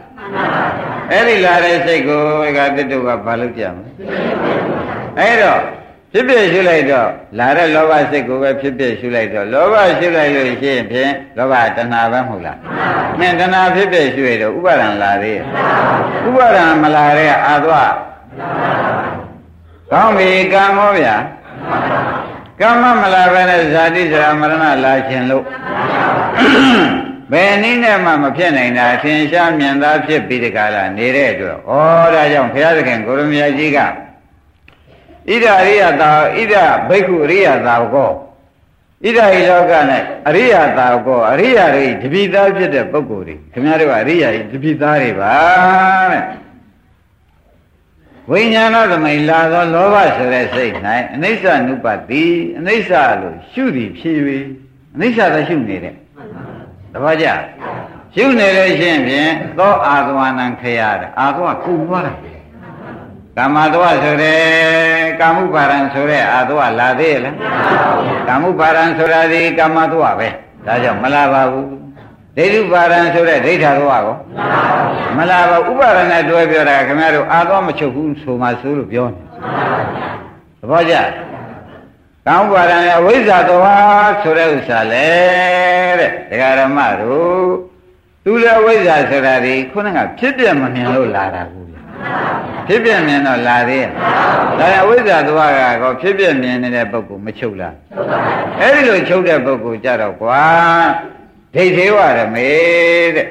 အဲ့ဒီလာတဲ့စိတ်ကိုကတတုကဘာလို့ကြမလဲအဲ့တော့ ဖြစ်ဖြစ်ရှုလိုက်တော့လာတဲ့လောဘစိတ်ကိုပဲဖြစ်ဖြစ်ရှုလိုက်တော့လောဘရှုလိုက်လို့ရှိရင်ဖြင့်လောဘတဏှာပဲမဟုတ်လားမင်းတဏှာဖြစ်ဖြစ်ရှုရတော့ဥပါဒံလာသေးရဲ့ဥပါဒံမလာတဲ့အာသွားကောင်းပြီကံမောဗျာကမ္မမလာပဲနဲ့ဇာတိဇရာမရဏလာခြင်းလို့ဘယ်နည်းနဲ့မှမဖြစ်နိုင်တာအထင်ရှားမြင်သာဖြစ်ပြီးဒီကလာနေတဲ့အတွက်ဩဒါကြောင့်ဘုရားသခင်ကိုရမကြီးက ဣဒအရိယသာဣဒဘိက္ခုအရိယသာကောဣဒဟိလောကနဲ့အရိယသာကောအရိယတွေတပိသားဖြစ်တဲ့ပုဂ္ဂိုလ်တွေခင်ဗျားတို့ကအရိယကြီးတပိသားတွေပါတဲ့ဝိညာဏသမိန်လာသောလောဘဆိုတဲ့စိတ်၌အနိစ္စနုပတိအနိစ္စလို့ရှုသည်ဖြစ်၍အနိစ္စသာရှုနေတဲ့တပည့်ကြရှုနေလို့ရှိရင်ဖြင့်သောအာသဝနံခရတဲ့အာသဝကုသွားတယ် ကာမသဝဆိုတဲ့ကာမှုပါရံဆိုတဲ့အာသဝလာသေးရဲ့လားကာမှုပါရံဆိုတာဒီကာမသဝပဲဒါကြောင့်မလာပါဘူးဒိဋ္ဌုပါရံဆိုတဲ့ဒိဋ္ဌာသဝကောမလာပါဘူးဥပါရဏတွဲပြောတာခင်ဗျားတို့အာသဝမချုပ်ဘူးဆိုမှဆိုလို့ပြောနေသဘောကျကာမပါရံအဝိဇ္ဇာသဝဆိုတဲ့ဥစ္စာလေတဲ့ဒကာရမတို့သူလည်းဝိဇ္ဇာဆိုတာဒီခုနကဖြစ်ပြမမြင်လို့လာတာကူ ဖြစ်ပြမြင်တော့လာသေးရဲ့ဒါအဝိဇ္ဇာသွားကောဖြစ်ပြမြင်နေတဲ့ပုဂ္ဂိုလ်မချုပ်လားအဲ့ဒီလိုချုပ်တဲ့ပုဂ္ဂိုလ်ကြတော့ကွာဒိဋ္ဌိဝရမေတဲ့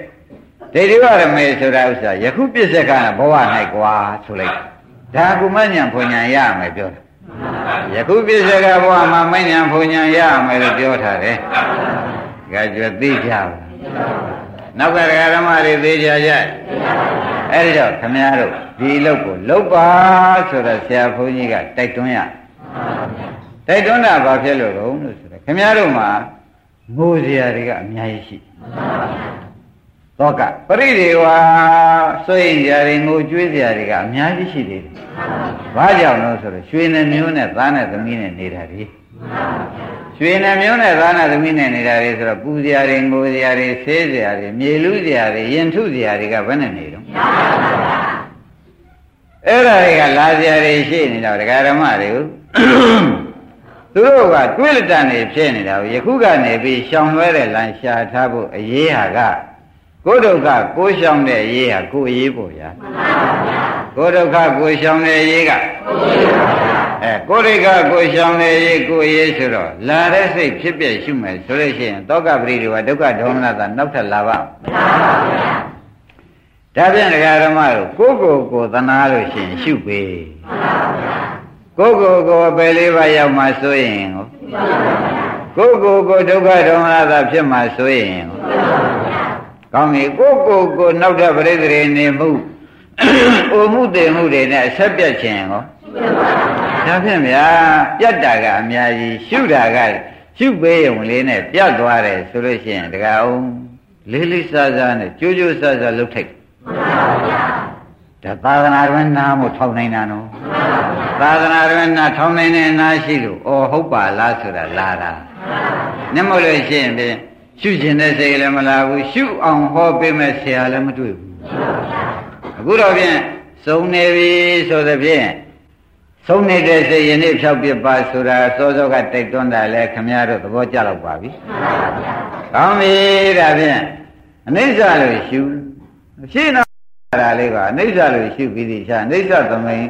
ဒိဋ္ဌိဝရမေဆိုတာဥစ္စာယခုပြစ္ဆကဘဝ၌ကွာဆိုလိုက်ဒါကုမညာဖွညာရမယ်ပြောတာယခုပြစ္ဆကဘဝမှာမညာဖွညာရမယ်လို့ပြောထားတယ်။ဒါကြွသိကြပါ နောက်ကဓမ္မတွေသိကြကြအဲ့ဒီတော့ခမည်းတော်ဒီအလုပ်ကိုလုပ်ပါဆိုတော့ဆရာဘုန်းကြီးကတိုက်တွန်းရတိုက်တွန်းတာဘာဖြစ်လို့လဲလို့ဆိုတော့ခမည်းတော်မှာငိုစရာတွေကအများကြီးရှိတော့ကပရိဒေဝစွရင်ကြတွေငိုကြွေးစရာတွေကအများကြီးရှိသေးတယ်။ဘာကြောင့်လို့ဆိုတော့ရွှေနှမျိုးနဲ့သားနဲ့သမီးနဲ့နေတာဒီ ရွှေနှမျိုးနဲ့သားနဲ့သမီးနဲ့နေတာတွေဆိုတော့ပူစရာတွေငိုစရာတွေဆေးစရာတွေမြေလူစရာတွေရင်ထုစရာတွေကဘယ်နဲ့နေတော့အဲ့ဒါတွေကလာစရာတွေရှိနေတော့ဒကာဓမ္မတွေကိုသူတို့ကတွေးလက်တန်နေဖြစ်နေတာကိုယခုကနေပြီးရှောင်လွဲတဲ့လမ်းရှာထားဖို့အရေးဟာကကိုယ်ဒုက္ခကိုရှောင်တဲ့အရေးဟာကိုယ်အရေးပေါ့ဗျာကိုယ်ဒုက္ခကိုရှောင်တဲ့အရေးကအဲကိုယ် ဒုက္ခကိုရှောင်တဲ့အရေးကိုယ်အရေးဆိုတော့လာတဲ့စိတ်ဖြစ်ပြရှုမယ်ဆိုလို့ရှိရင်တောကပရိဒီဝဒုက္ခဒေါမနတာနောက်ထပ်လာပါဒါပြန်ဒကာဓမ္မတို့ကိုယ်ကိုယ်ကိုသနာလို့ရှိရင်ရှုပေကိုယ်ကိုယ်ကိုပယ်လေးပါးရောက်မှဆိုရင်ကိုကိုယ်ကိုယ်ကိုဒုက္ခဒေါမနတာဖြစ်မှဆိုရင်ကောင်းပြီကိုကိုကိုနောက်တဲ့ပရိသေရေနေမှုအိုမှုတည်မှုတွေနဲ့အဆက်ပြတ်ခြင်းဟော ဒါဖြင့်ဗျာပြတ်တာကအများကြီးရှုတာကရှုပေးရုံလေးနဲ့ပြတ်သွားတယ်ဆိုလို့ရှိရင်တကအောင်လေးလေးစားစားနဲ့ကြိုးကြိုးစားစားလှုပ်ထိုက်ဒါသာသနာ့တွင်နာမို့ထောင်နိုင်တာနော်သာသနာ့တွင်နာထောင်နိုင်တဲ့နာရှိလို့ဩဟုတ်ပါလားဆိုတာလာတာနှမလို့ရှိရင်ဖြင့်ရှုခြင်းတဲ့စိတ်လည်းမလာဘူးရှုအောင်ဟောပေးမဲ့ဆရာလည်းမတွေ့ဘူးအခုတော့ဖြင့်စုံနေပြီဆိုသဖြင့် ဆုံးနေတဲ့စိတ်ယနေ့ဖြောက်ပြပါဆိုတာစောစောကတိုက်တွန်းတာလဲခမည်းတော်သဘောကျတော့ပါပြီကောင်းပြီဒါဖြင့်အနိစ္စလို့ရှုရှင်းတော့ဒါလေးကအနိစ္စလို့ရှုပြီးသည်ရှာအနိစ္စသမိန်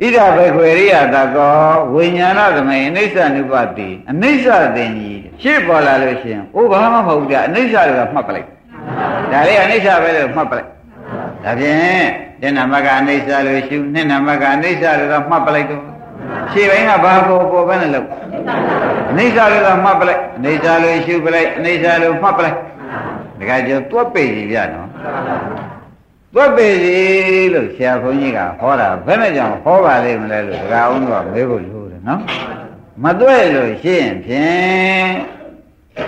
ဣဣဒဘေခွေရိယတကောဝိညာဏသမိန်အနိစ္စနုပတိအနိစ္စသင်ကြီးရှေ့ပေါ်လာလို့ရှိရင်အိုးဘာမှမဟုတ်ကြအနိစ္စတွေကမှတ်ပလိုက်ဒါလေးအနိစ္စပဲလို့မှတ်ပလိုက် ဒါဖြင့်တဏ္ဍမကအနိစ္စလို့ရှုနှစ်နမကအနိစ္စလို့မှတ်ပလိုက်တော့ရှေ့ပိုင်းကဘာပေါ်ပေါ်ပဲလို့အနိစ္စလို့မှတ်ပလိုက်အနိစ္စလို့ရှုပလိုက်အနိစ္စလို့မှတ်ပလိုက်ဒါကြကြောတွတ်ပေကြီးပြနော်သွက်ပေစီလို့ဆရာဘုန်းကြီးကဟောတာဘယ်နဲ့ကြောင့်ဟောပါလိမ့်မလဲလို့ဒကာအောင်ကမေးဖို့လိုတယ်နော်မသွက်လို့ရှိရင်ဖြင့်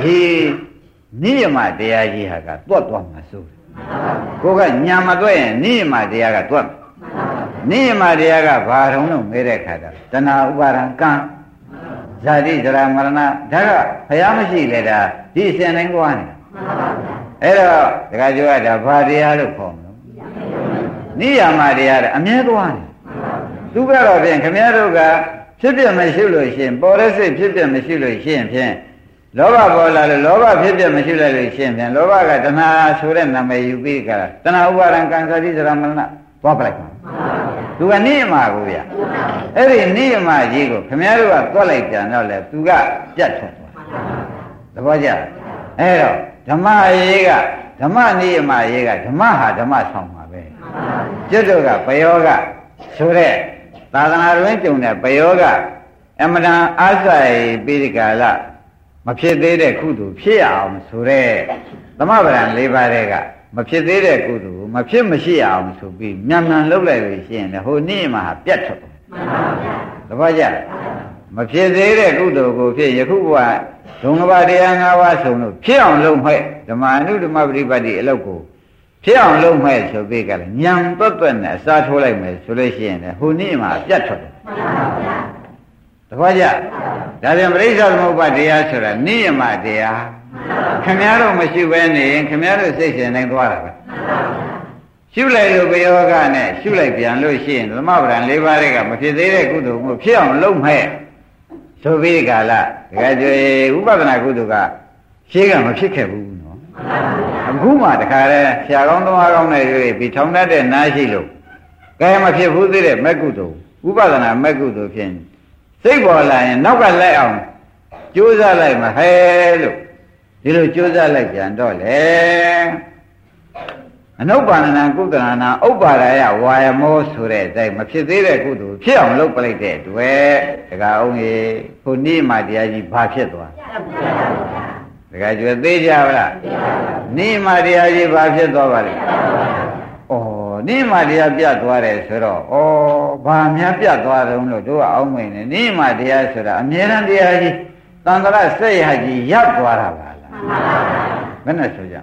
ဒီနိယမတရားကြီးဟာကသွက်သွားမှာစိုးတယ် ကိုကညာမသွက်ရင်နိယမတရားကသွက်နိယမတရားကဘာထုံးလို့မေးတဲ့ခါကျတဏှာဥပါဒံကံဇာတိဇရာမရဏဒါကဘုရားမရှိလေတာဒီအစဉ်တိုင်းကွာနေတာအဲ့တော့ဒကာကျော်ကဒါဘာတရားလို့ခေါ်နိယာမတရားတဲ့အမြဲသွားတယ်သူကတော့ဖြင့်ခမည်းတော်ကဖြစ်ပြမရှိလို့ရှိရင်ပေါ်တဲ့စိတ်ဖြစ်ပြမရှိလို့ရှိရင်ဖြင့် လောဘပေါ်လာလို့လောဘဖြစ်ပြမရှိလိုက်လို့ရှိရင်ဖြင့်လောဘကတဏှာဆိုတဲ့နာမည်ယူပြီးကြတာတဏှာဥပါဒံကံသတိစရမဏသွားပလိုက်ပါသူကနိယမကိုဗျအဲ့ဒီနိယမကြီးကိုခမည်းတော်ကသွားလိုက်ပြန်တော့လေသူကပြတ်ထွက်သွားသဘောကျအဲ့တော့ဓမ္မရေးကဓမ္မနိယမရေးကဓမ္မဟာဓမ္မဆောင်ပါကျွတ်တို့ကပယောကဆိုတဲ့သာသနာတွင်ကြုံတဲ့ပယောကအမတန်အားဆိုင်ပြီးဒီကာလ မဖြစ်သေးတဲ့ကုသိုလ်ဖြစ်ရအောင်ဆိုတဲ့သမဗရံ၄ပါးတဲ့ကမဖြစ်သေးတဲ့ကုသိုလ်မဖြစ်မရှိအောင်ဆိုပြီးမြန်မြန်လှုပ်လိုက်လို့ရှိရင်လည်းဟိုနေ့မှာပြတ်ထွက်တယ်သဘောကျမဖြစ်သေးတဲ့ကုသိုလ်ကိုဖြစ်ယခုဘဝဒုံငဘာတရား၅ပါးဆုံးလို့ဖြစ်အောင်လုပ်မဲ့ဓမ္မအနုဓမ္မပရိပတ်တိအလုပ်ကိုဖြစ်အောင်လုပ်မဲ့ဆိုပြီးကြတယ်ညံတွတ်တွတ်နဲ့အစားထိုးလိုက်မယ်ဆိုလို့ရှိရင်လည်းဟိုနေ့မှာပြတ်ထွက်တယ်တပ ည့်ကြဒါပြန်ပရိစ္ဆေသမုပ္ပါတရားဆိုတာနိယမတရားခင်ဗျားတို့မရှိဘဲနေရင်ခင်ဗျားတို့စိတ်ရှင်နိုင်သွားတာပဲရှုလိုက်လို့ဘယောဂနဲ့ရှုလိုက်ပြန်လို့ရှိရင်သမဗရံ၄ပါးတွေကမဖြစ်သေးတဲ့ကုသိုလ်ကိုဖြစ်အောင်လုပ်မဲ့ဆိုပြီးကာလတကယ်ကြွေဥပဒနာကုသိုလ်ကရှေးကမဖြစ်ခဲ့ဘူးအခုမှတခါလဲဆရာကောင်းသမားကောင်းနဲ့တွေ့ပြီးထောင်တတ်တဲ့နားရှိလို့ကဲမဖြစ်ဘူးသေးတဲ့မက်ကုသိုလ်ဥပဒနာမက်ကုသိုလ်ဖြင့် စိတ်ပေါ်လာရင်နောက်ကလိုက်အောင်ကြိုးစားလိုက်မှဟဲလို့ဒီလိုကြိုးစားလိုက်ပြန်တော့လေအနုပ္ပါဏနာကုသနာဥပ္ပါဒယဝါယမောဆိုတဲ့အတိုင်းမဖြစ်သေးတဲ့ကုသိုလ်ဖြစ်အောင်လုပ်ပလိုက်တဲ့တွေ့တကအောင်ကြီးခုနေ့မှတရားကြီးဘာဖြစ်သွားတကယ်ကျွသေးကြပါလားနိမတရားကြီးဘာဖြစ်သွားပါလဲဩ နိမတရားပြတ်သွားတယ်ဆိုတော့ဩဘာများပြတ်သွားတုံးလို့တို့ကအောင်းမိန်နေနိမတရားဆိုတာအမြဲတမ်းတရားကြီးတန်ត្រစက်ရကြီးရပ်သွားတာပါလားဘယ်နဲ့ဆိုကြ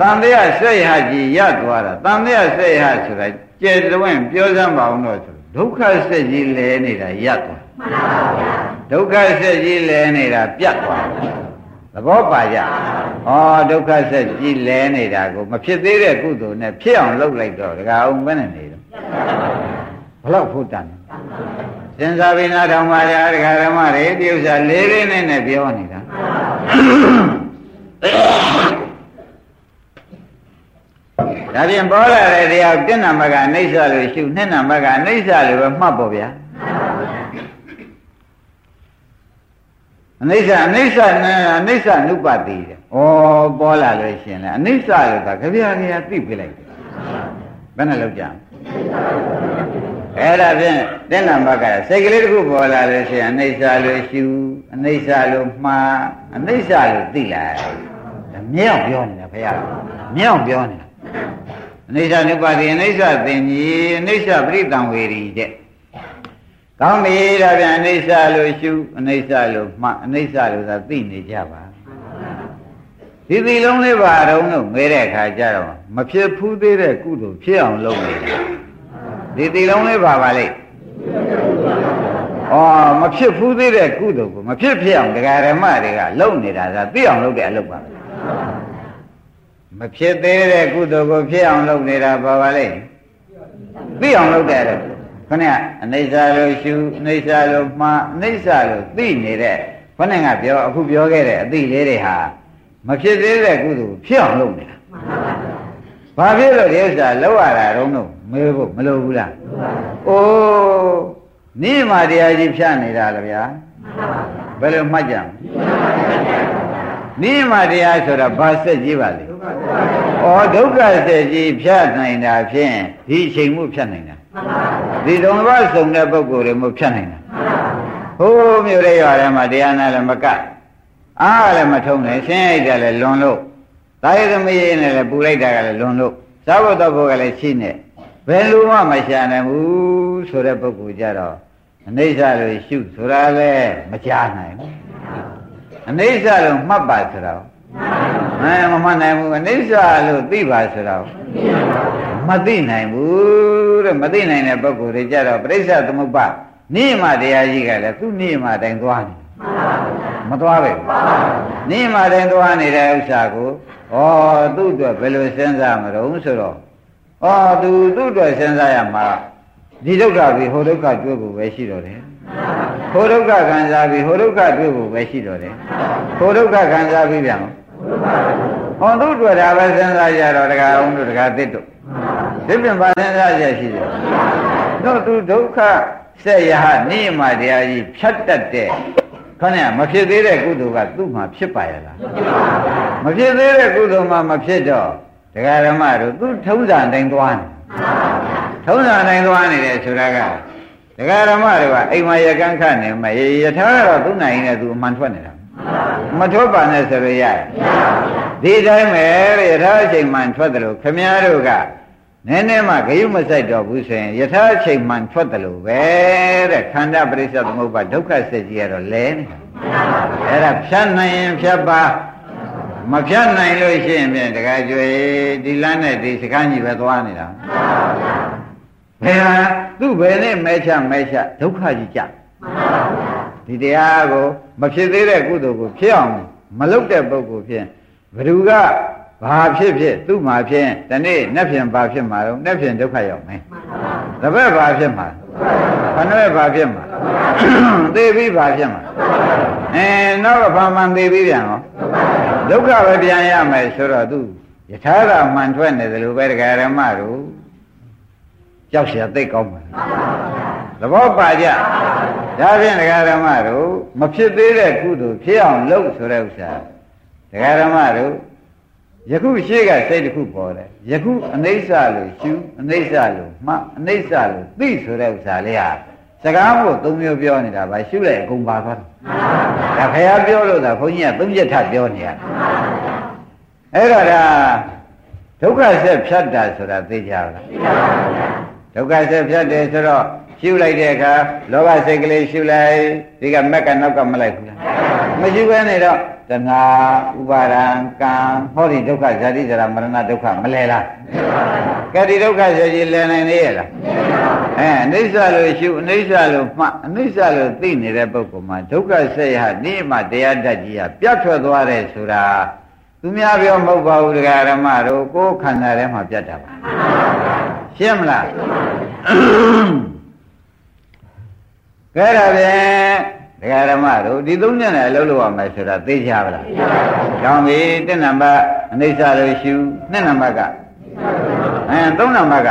တန်တရားစက်ရကြီးရပ်သွားတာတန်တရားစက်ရဆိုတာကျယ်တွင်ပြောစမ်းပါအောင်တော့ဆိုဒုက္ခစက်ကြီးလဲနေတာရပ်သွားမှန်ပါဗျာဒုက္ခဆက်ကြီးလဲနေတာပြတ်သွား သဘောပါကြဩဒုက္ခဆက်ကြီးလဲနေတာကိုမဖြစ်သေးတဲ့ကုသိုလ်နဲ့ဖြစ်အောင်လုပ်လိုက်တော့ဒကာအောင်ဘယ်နဲ့နေတော့ဘလောက်ဖို့တန်စဉ်းစားပြီးနားထောင်ပါကြဒကာဓမ္မတွေဒီဥစ္စာလေးလေးနဲ့နဲ့ပြောနေတာဒါပြင်ပေါ်လာတဲ့တရားတဏ္ဍမကအနိစ္စလို့ရှုနှစ်နံပါတ်ကအနိစ္စလို့ပဲမှတ်ပေါ့ဗျာ အနိစ္စအနိစ္စနဲ့အနိစ္စနုပတိတဲ့။ဩပေါ်လာလို့ရှင်လဲအနိစ္စလို့သာကြပြကြရသိပြလိုက်တယ်။ဘယ်နဲ့လောက်ကြ။အဲ့ဒါဖြင့်တင်းနံပါတ်ကစိတ်ကလေးတစ်ခုပေါ်လာလို့ရှင်အနိစ္စလို့ရှုအနိစ္စလို့မှားအနိစ္စလို့သိလိုက်။ဒါမြောက်ပြောနေတာဘုရား။မြောက်ပြောနေတာ။အနိစ္စနုပတိအနိစ္စသင်ကြီးအနိစ္စပရိတံဝေရီတဲ့။ ကောင်းပြီဒါပြန်အိဋ္ဌလို့ရှုအိဋ္ဌလို့မှအိဋ္ဌလို့သာသိနေကြပါဒီသီလုံးလေးပါတော့လို့မဲတဲ့အခါကျတော့မဖြစ်ဖူးသေးတဲ့ကုသိုလ်ဖြစ်အောင်လုပ်နေတာဒီသီလုံးလေးပါပါလေဩမဖြစ်ဖူးသေးတဲ့ကုသိုလ်ကိုမဖြစ်ဖြစ်အောင်တရားဓမ္မတွေကလုပ်နေတာကသိအောင်လုပ်တဲ့အလုပ်ပါမဖြစ်သေးတဲ့ကုသိုလ်ကိုဖြစ်အောင်လုပ်နေတာပါပါလေသိအောင်လုပ်တဲ့အလုပ် ခဏအနိစ္စလို့ရှုအနိစ္စလို့မှားအနိစ္စလို့သိနေတဲ့ခဏကပြောအခုပြောခဲ့တဲ့အသိလေးတွေဟာမဖြစ်သေးတဲ့ကုသိုလ်ဖြစ်အောင်လုပ်နေတာဩဘာဖြစ်လို့ဒီဥစ္စာလောက်ရတာတုံးတော့မေးဖို့မလိုဘူးလားအိုးနိမတရားကြီးဖြတ်နေတာလားဗျာဘယ်လိုမှတ်ကြမနိမတရားဆိုတော့ဘာဆက်ကြီးပါလဲဩဒုက္ခဆက်ကြီးဖြတ်နိုင်တာဖြင့်ဒီအချိန်မှုဖြတ်နိုင်တာ ဒီတုံဘဆုံတဲ့ပုဂ္ဂိုလ်တွေမို့ဖြတ်နိုင်တာဟိုးမြို့ရဲရွာထဲမှာတရားနာလည်းမကတ်အားလည်းမထုံးနဲ့ဆင်းရိုက်တယ်လည်းလွန်လို့တာယသမီးနဲ့လည်းပူလိုက်တာကလည်းလွန်လို့သာဘတော်ဘုကလည်းရှိနေဘယ်လိုမှမရှာနိုင်ဘူးဆိုတဲ့ပုဂ္ဂိုလ်ကြတော့အနိစ္စလို့ရှုဆိုတာလည်းမကြားနိုင်ဘူးအနိစ္စလို့မှတ်ပါဆိုတော့ အဲမမှတ်နိုင်ဘူးအနိစ္စလို့သိပါဆိုတော့မသိနိုင်ဘူးတဲ့မသိနိုင်တဲ့ပုဂ္ဂိုလ်တွေကြတော့ပြိဿသမုပ္ပါနိမတရားကြီးကလည်းသူ့နိမတိုင်းသွားနေမသွားပဲနိမတိုင်းသွားနေတဲ့ဥစ္စာကိုဩသူ့အတွက်ဘယ်လိုစဉ်းစားမလို့ဆိုတော့ဩသူသူ့အတွက်စဉ်းစားရမှာဒီဒုက္ခပြီးဟိုဒုက္ခတွေ့ဖို့ပဲရှိတော့တယ်ဟိုဒုက္ခခံစားပြီးဟိုဒုက္ခတွေ့ဖို့ပဲရှိတော့တယ်ဟိုဒုက္ခခံစားပြီးပြန် ဟောသူ့အတွက်ဒါပဲစဉ်းစားကြတော့တခါအောင်တို့တခါသစ်တို့ဒီပြင်ပါစဉ်းစားရရှိတယ်တို့သူဒုက္ခဆက်ရဟနိမတရားကြီးဖြတ်တတ်တဲ့ခဏမဖြစ်သေးတဲ့ကုသိုလ်ကသူ့မှာဖြစ်ပါရဲ့လားမဖြစ်သေးတဲ့ကုသိုလ်မှာမဖြစ်တော့ဒကာဓမ္မတို့သူထုံးစံတိုင်းသွားနေထုံးစံတိုင်းသွားနေတယ်ဆိုတာကဒကာဓမ္မတွေကအိမ်မှာရကန်းခတ်နေမှာရထားတော့သူ့နိုင်နေသူအမှန်ထွက်နေတာ မထွက်ပါနဲ့ဆိုရရတယ်ဒီတိုင်းပဲရထားအချိန်မှန်ထွက်တယ်လို့ခမည်းတော်ကနည်းနည်းမှဂယုမဆိုင်တော့ဘူးဆိုရင်ယထာအချိန်မှန်ထွက်တယ်လို့ပဲတဲ့ခန္ဓာပရိစ္ဆေသမုပ္ပါဒုက္ခစက်ကြီးကတော့လဲနေတာအဲ့ဒါဖြတ်နိုင်ရင်ဖြတ်ပါမဖြတ်နိုင်လို့ရှိရင်ဖြင့်တခါကျွေဒီလမ်းနဲ့ဒီစကားကြီးပဲသွားနေတာဘယ်ဟာသူ့ဘယ်နဲ့မဲချမဲချဒုက္ခကြီးကြ ဒီတရားကိုမဖြစ်သေးတဲ့ကုသိုလ်ကိုဖြစ်အောင်မလုပ်တဲ့ပုဂ္ဂိုလ်ဖြင့်ဘ누구ကဘာဖြစ်ဖြစ်သူ့မှာဖြင့်ဒီနေ့နှက်ဖြင့်ဘာဖြစ်မှာတော့နှက်ဖြင့်ဒုက္ခရောက်မယ်တပည့်ဘာဖြစ်မှာခဏရဲ့ဘာဖြစ်မှာသေပြီးဘာဖြစ်မှာအဲနောက်ကဘာမှန်သေပြီးပြန်ရောဒုက္ခပဲပြန်ရမယ်ဆိုတော့သူယထာကမှန်ထွက်နေတယ်လို့ပဲတရားဓမ္မတို့ကြောက်เสียသိကောင်းပါသဘောပါကြ ဒါဖြင့်တရားဓမ္မတို့မဖြစ်သေးတဲ့ကုသိုလ်ဖြစ်အောင်လုပ်ဆိုတဲ့ဥစ္စာတရားဓမ္မတို့ယခုရှေ့ကစိတ်တစ်ခုပေါ်တယ်ယခုအနိစ္စလို့ရှုအနိစ္စလို့မှအနိစ္စလို့သိဆိုတဲ့ဥစ္စာလေးဟာစကားကိုသုံးမျိုးပြောနေတာဗာရှုလိုက်အကုန်ပါသွားတယ်ဒါခရပြောလို့သာဘုန်းကြီးကသုံးချက်ထပြောနေရအဲ့တော့ဒါဒုက္ခဆက်ဖြတ်တာဆိုတာသိကြလားဒုက္ခဆက်ဖြတ်တယ်ဆိုတော့ ရှုလိုက်တဲ့အခါလောဘစိတ်ကလေးရှုလိုက်ဒီကမက်ကနောက်ကမလိုက်ဘူးလားမရှုဘဲနေတော့တဏှာဥပါဒံကံဟောဒီဒုက္ခဇာတိဇရာမရဏဒုက္ခမလဲလားကဲဒီဒုက္ခဆိုရင်လဲနိုင်သေးရဲ့လားအဲအနိစ္စလို့ရှုအနိစ္စလို့မှအနိစ္စလို့သိနေတဲ့ပုဂ္ဂိုလ်မှာဒုက္ခဆက်ရနိမတရားတတ်ကြီးကပြတ်ထွက်သွားတယ်ဆိုတာသူများပြောမဟုတ်ပါဘူးတရားဓမ္မတို့ကိုယ်ခန္ဓာထဲမှာပြတ်တာပါရှင်းမလား ကဲဒါဖြင့်ဒကာဓမ္မတို့ဒီသုံးညနဲ့အလုပ်လုပ်ရမယ်ဆိုတာသိကြပါလားသိပါပါဘူး။ကောင်းပြီတစ်နံပါတ်အနိစ္စလို့ရှုနှစ်နံပါတ်ကအဲသုံးနံပါတ်က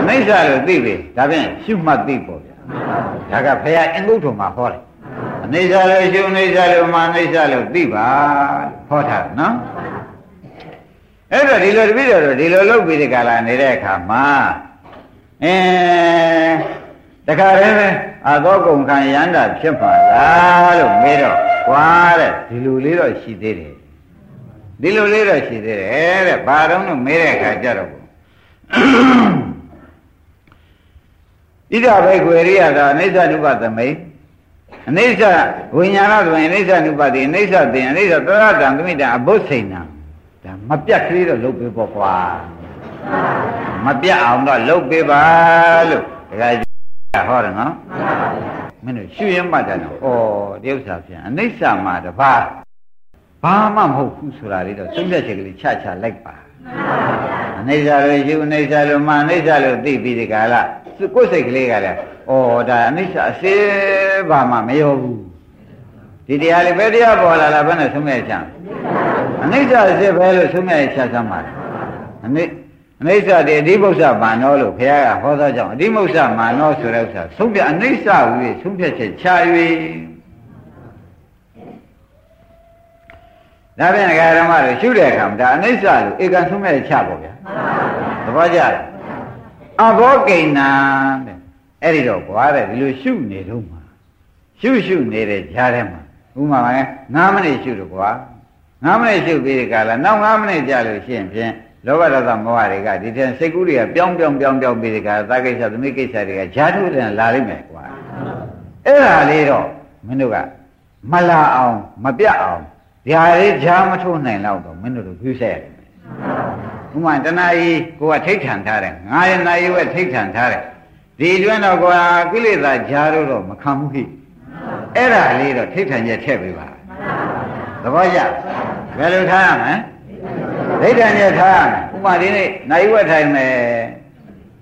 အနိစ္စလို့သိပြီဒါဖြင့်ရှုမှတ်သိပေါ့ဗျာ။ဒါကဘုရားအင်္ဂုတ္တမှာဟောတယ်။အနိစ္စလို့ရှုအနိစ္စလို့မှအနိစ္စလို့သိပါဟောထားတယ်နော်။အဲ့တော့ဒီလိုတပည့်တော်တို့ဒီလိုလုပ်ပြီးဒီကလာနေတဲ့အခါမှာအဲ တခါတည်းပဲအသောကုန်ခံရန္တာဖြစ်ပါလားလို့မေးတော့ကွာတဲ့ဒီလိုလေးတော့ရှိသေးတယ်ဒီလိုလေးတော့ရှိသေးတယ်တဲ့ဘာတော့လို့မေးတဲ့အခါကျတော့ဣဒဘိကွေရိယသာအနိစ္စနုပသမိအနိစ္စဝိညာဏသမိအနိစ္စနုပတိအနိစ္စသင်အနိစ္စသရတံသမိတံအဘုစိဏံဒါမပြတ်ကလေးတော့လုပ်ပေးပေါ့ကွာမပြတ်အောင်တော့လုပ်ပေးပါလို့ဒကာ ဟောတယ်နော်မင်းတို့ရှုရင်မှတ်တယ်နော်ဩဒီဥစ္စာပြန်အနိစ္စမှာတပါးဘာမှမဟုတ်ဘူးဆိုတာလေးတော့သုံးဖြတ်ချက်ကလေးချချလိုက်ပါအနိစ္စလို့ရှုအနိစ္စလို့မှအနိစ္စလို့သိပြီးဒီကလာကိုယ်စိတ်ကလေးကလည်းဩဒါအနိစ္စအစေးဘာမှမရောဘူးဒီတရားလေးပဲတရားပေါ်လာလားဘယ်နဲ့သုံးဖြတ်ချမ်းအနိစ္စအစေးပဲလို့သုံးဖြတ်ချစမ်းပါဟအနိ အနိစ္စတေအဓိပု္ပ္ပစမာနောလို့ဘုရားကဟောသောကြောင့်အဓိပု္ပ္ပစမာနောဆိုတဲ့ဥစ္စာသုံးပြအနိစ္စဟူ၍သုံးပြချက်ချ၍ဒါဖြင့်ဒကာဓမ္မတို့ရှုတဲ့အခါမှာဒါအနိစ္စလို့ဧကံသုံးပြချပေါ့ဗျာသဘောကျလားအဘောကိဏံတဲ့အဲ့ဒီတော့ကွာတဲ့ဒီလိုရှုနေတော့မှာရှုရှုနေတဲ့ကြားထဲမှာဥမာပါ9မိနစ်ရှုတော့ကွာ9မိနစ်ရှုပြီးဒီကလာနောက်9မိနစ်ကြာလို့ရှိရင်ဖြင့် လောဘဒေါသမောဟတွေကဒီထက်စိတ်ကူးတွေကပြောင်းပြောင်းပြောင်းပြောင်းပြီးဒီကသာကိစ္စသမီးကိစ္စတွေကဈာထုတဲ့လာလိမ့်မယ်ကွာအဲ့ဒါလေးတော့မင်းတို့ကမလာအောင်မပြတ်အောင်ဓာလေးဈာမထိုးနိုင်တော့တော့မင်းတို့တို့ဖြူးဆက်ရတယ်ဥမာတဏှာကြီးကိုကထိတ်ထန်ထားတယ်ငါရနာကြီးကထိတ်ထန်ထားတယ်ဒီအတွင်းတော့ကွာကိလေသာဈာတို့တော့မခံဘူးခိအဲ့ဒါလေးတော့ထိတ်ထန်ချက်ထည့်ပေးပါသဘောကျဘယ်လိုထားရမလဲ ထိတ်ထန်ချက်ထားရမယ်ဥမာဒီနေ့နိုင်ဝက်ထိုင်မယ်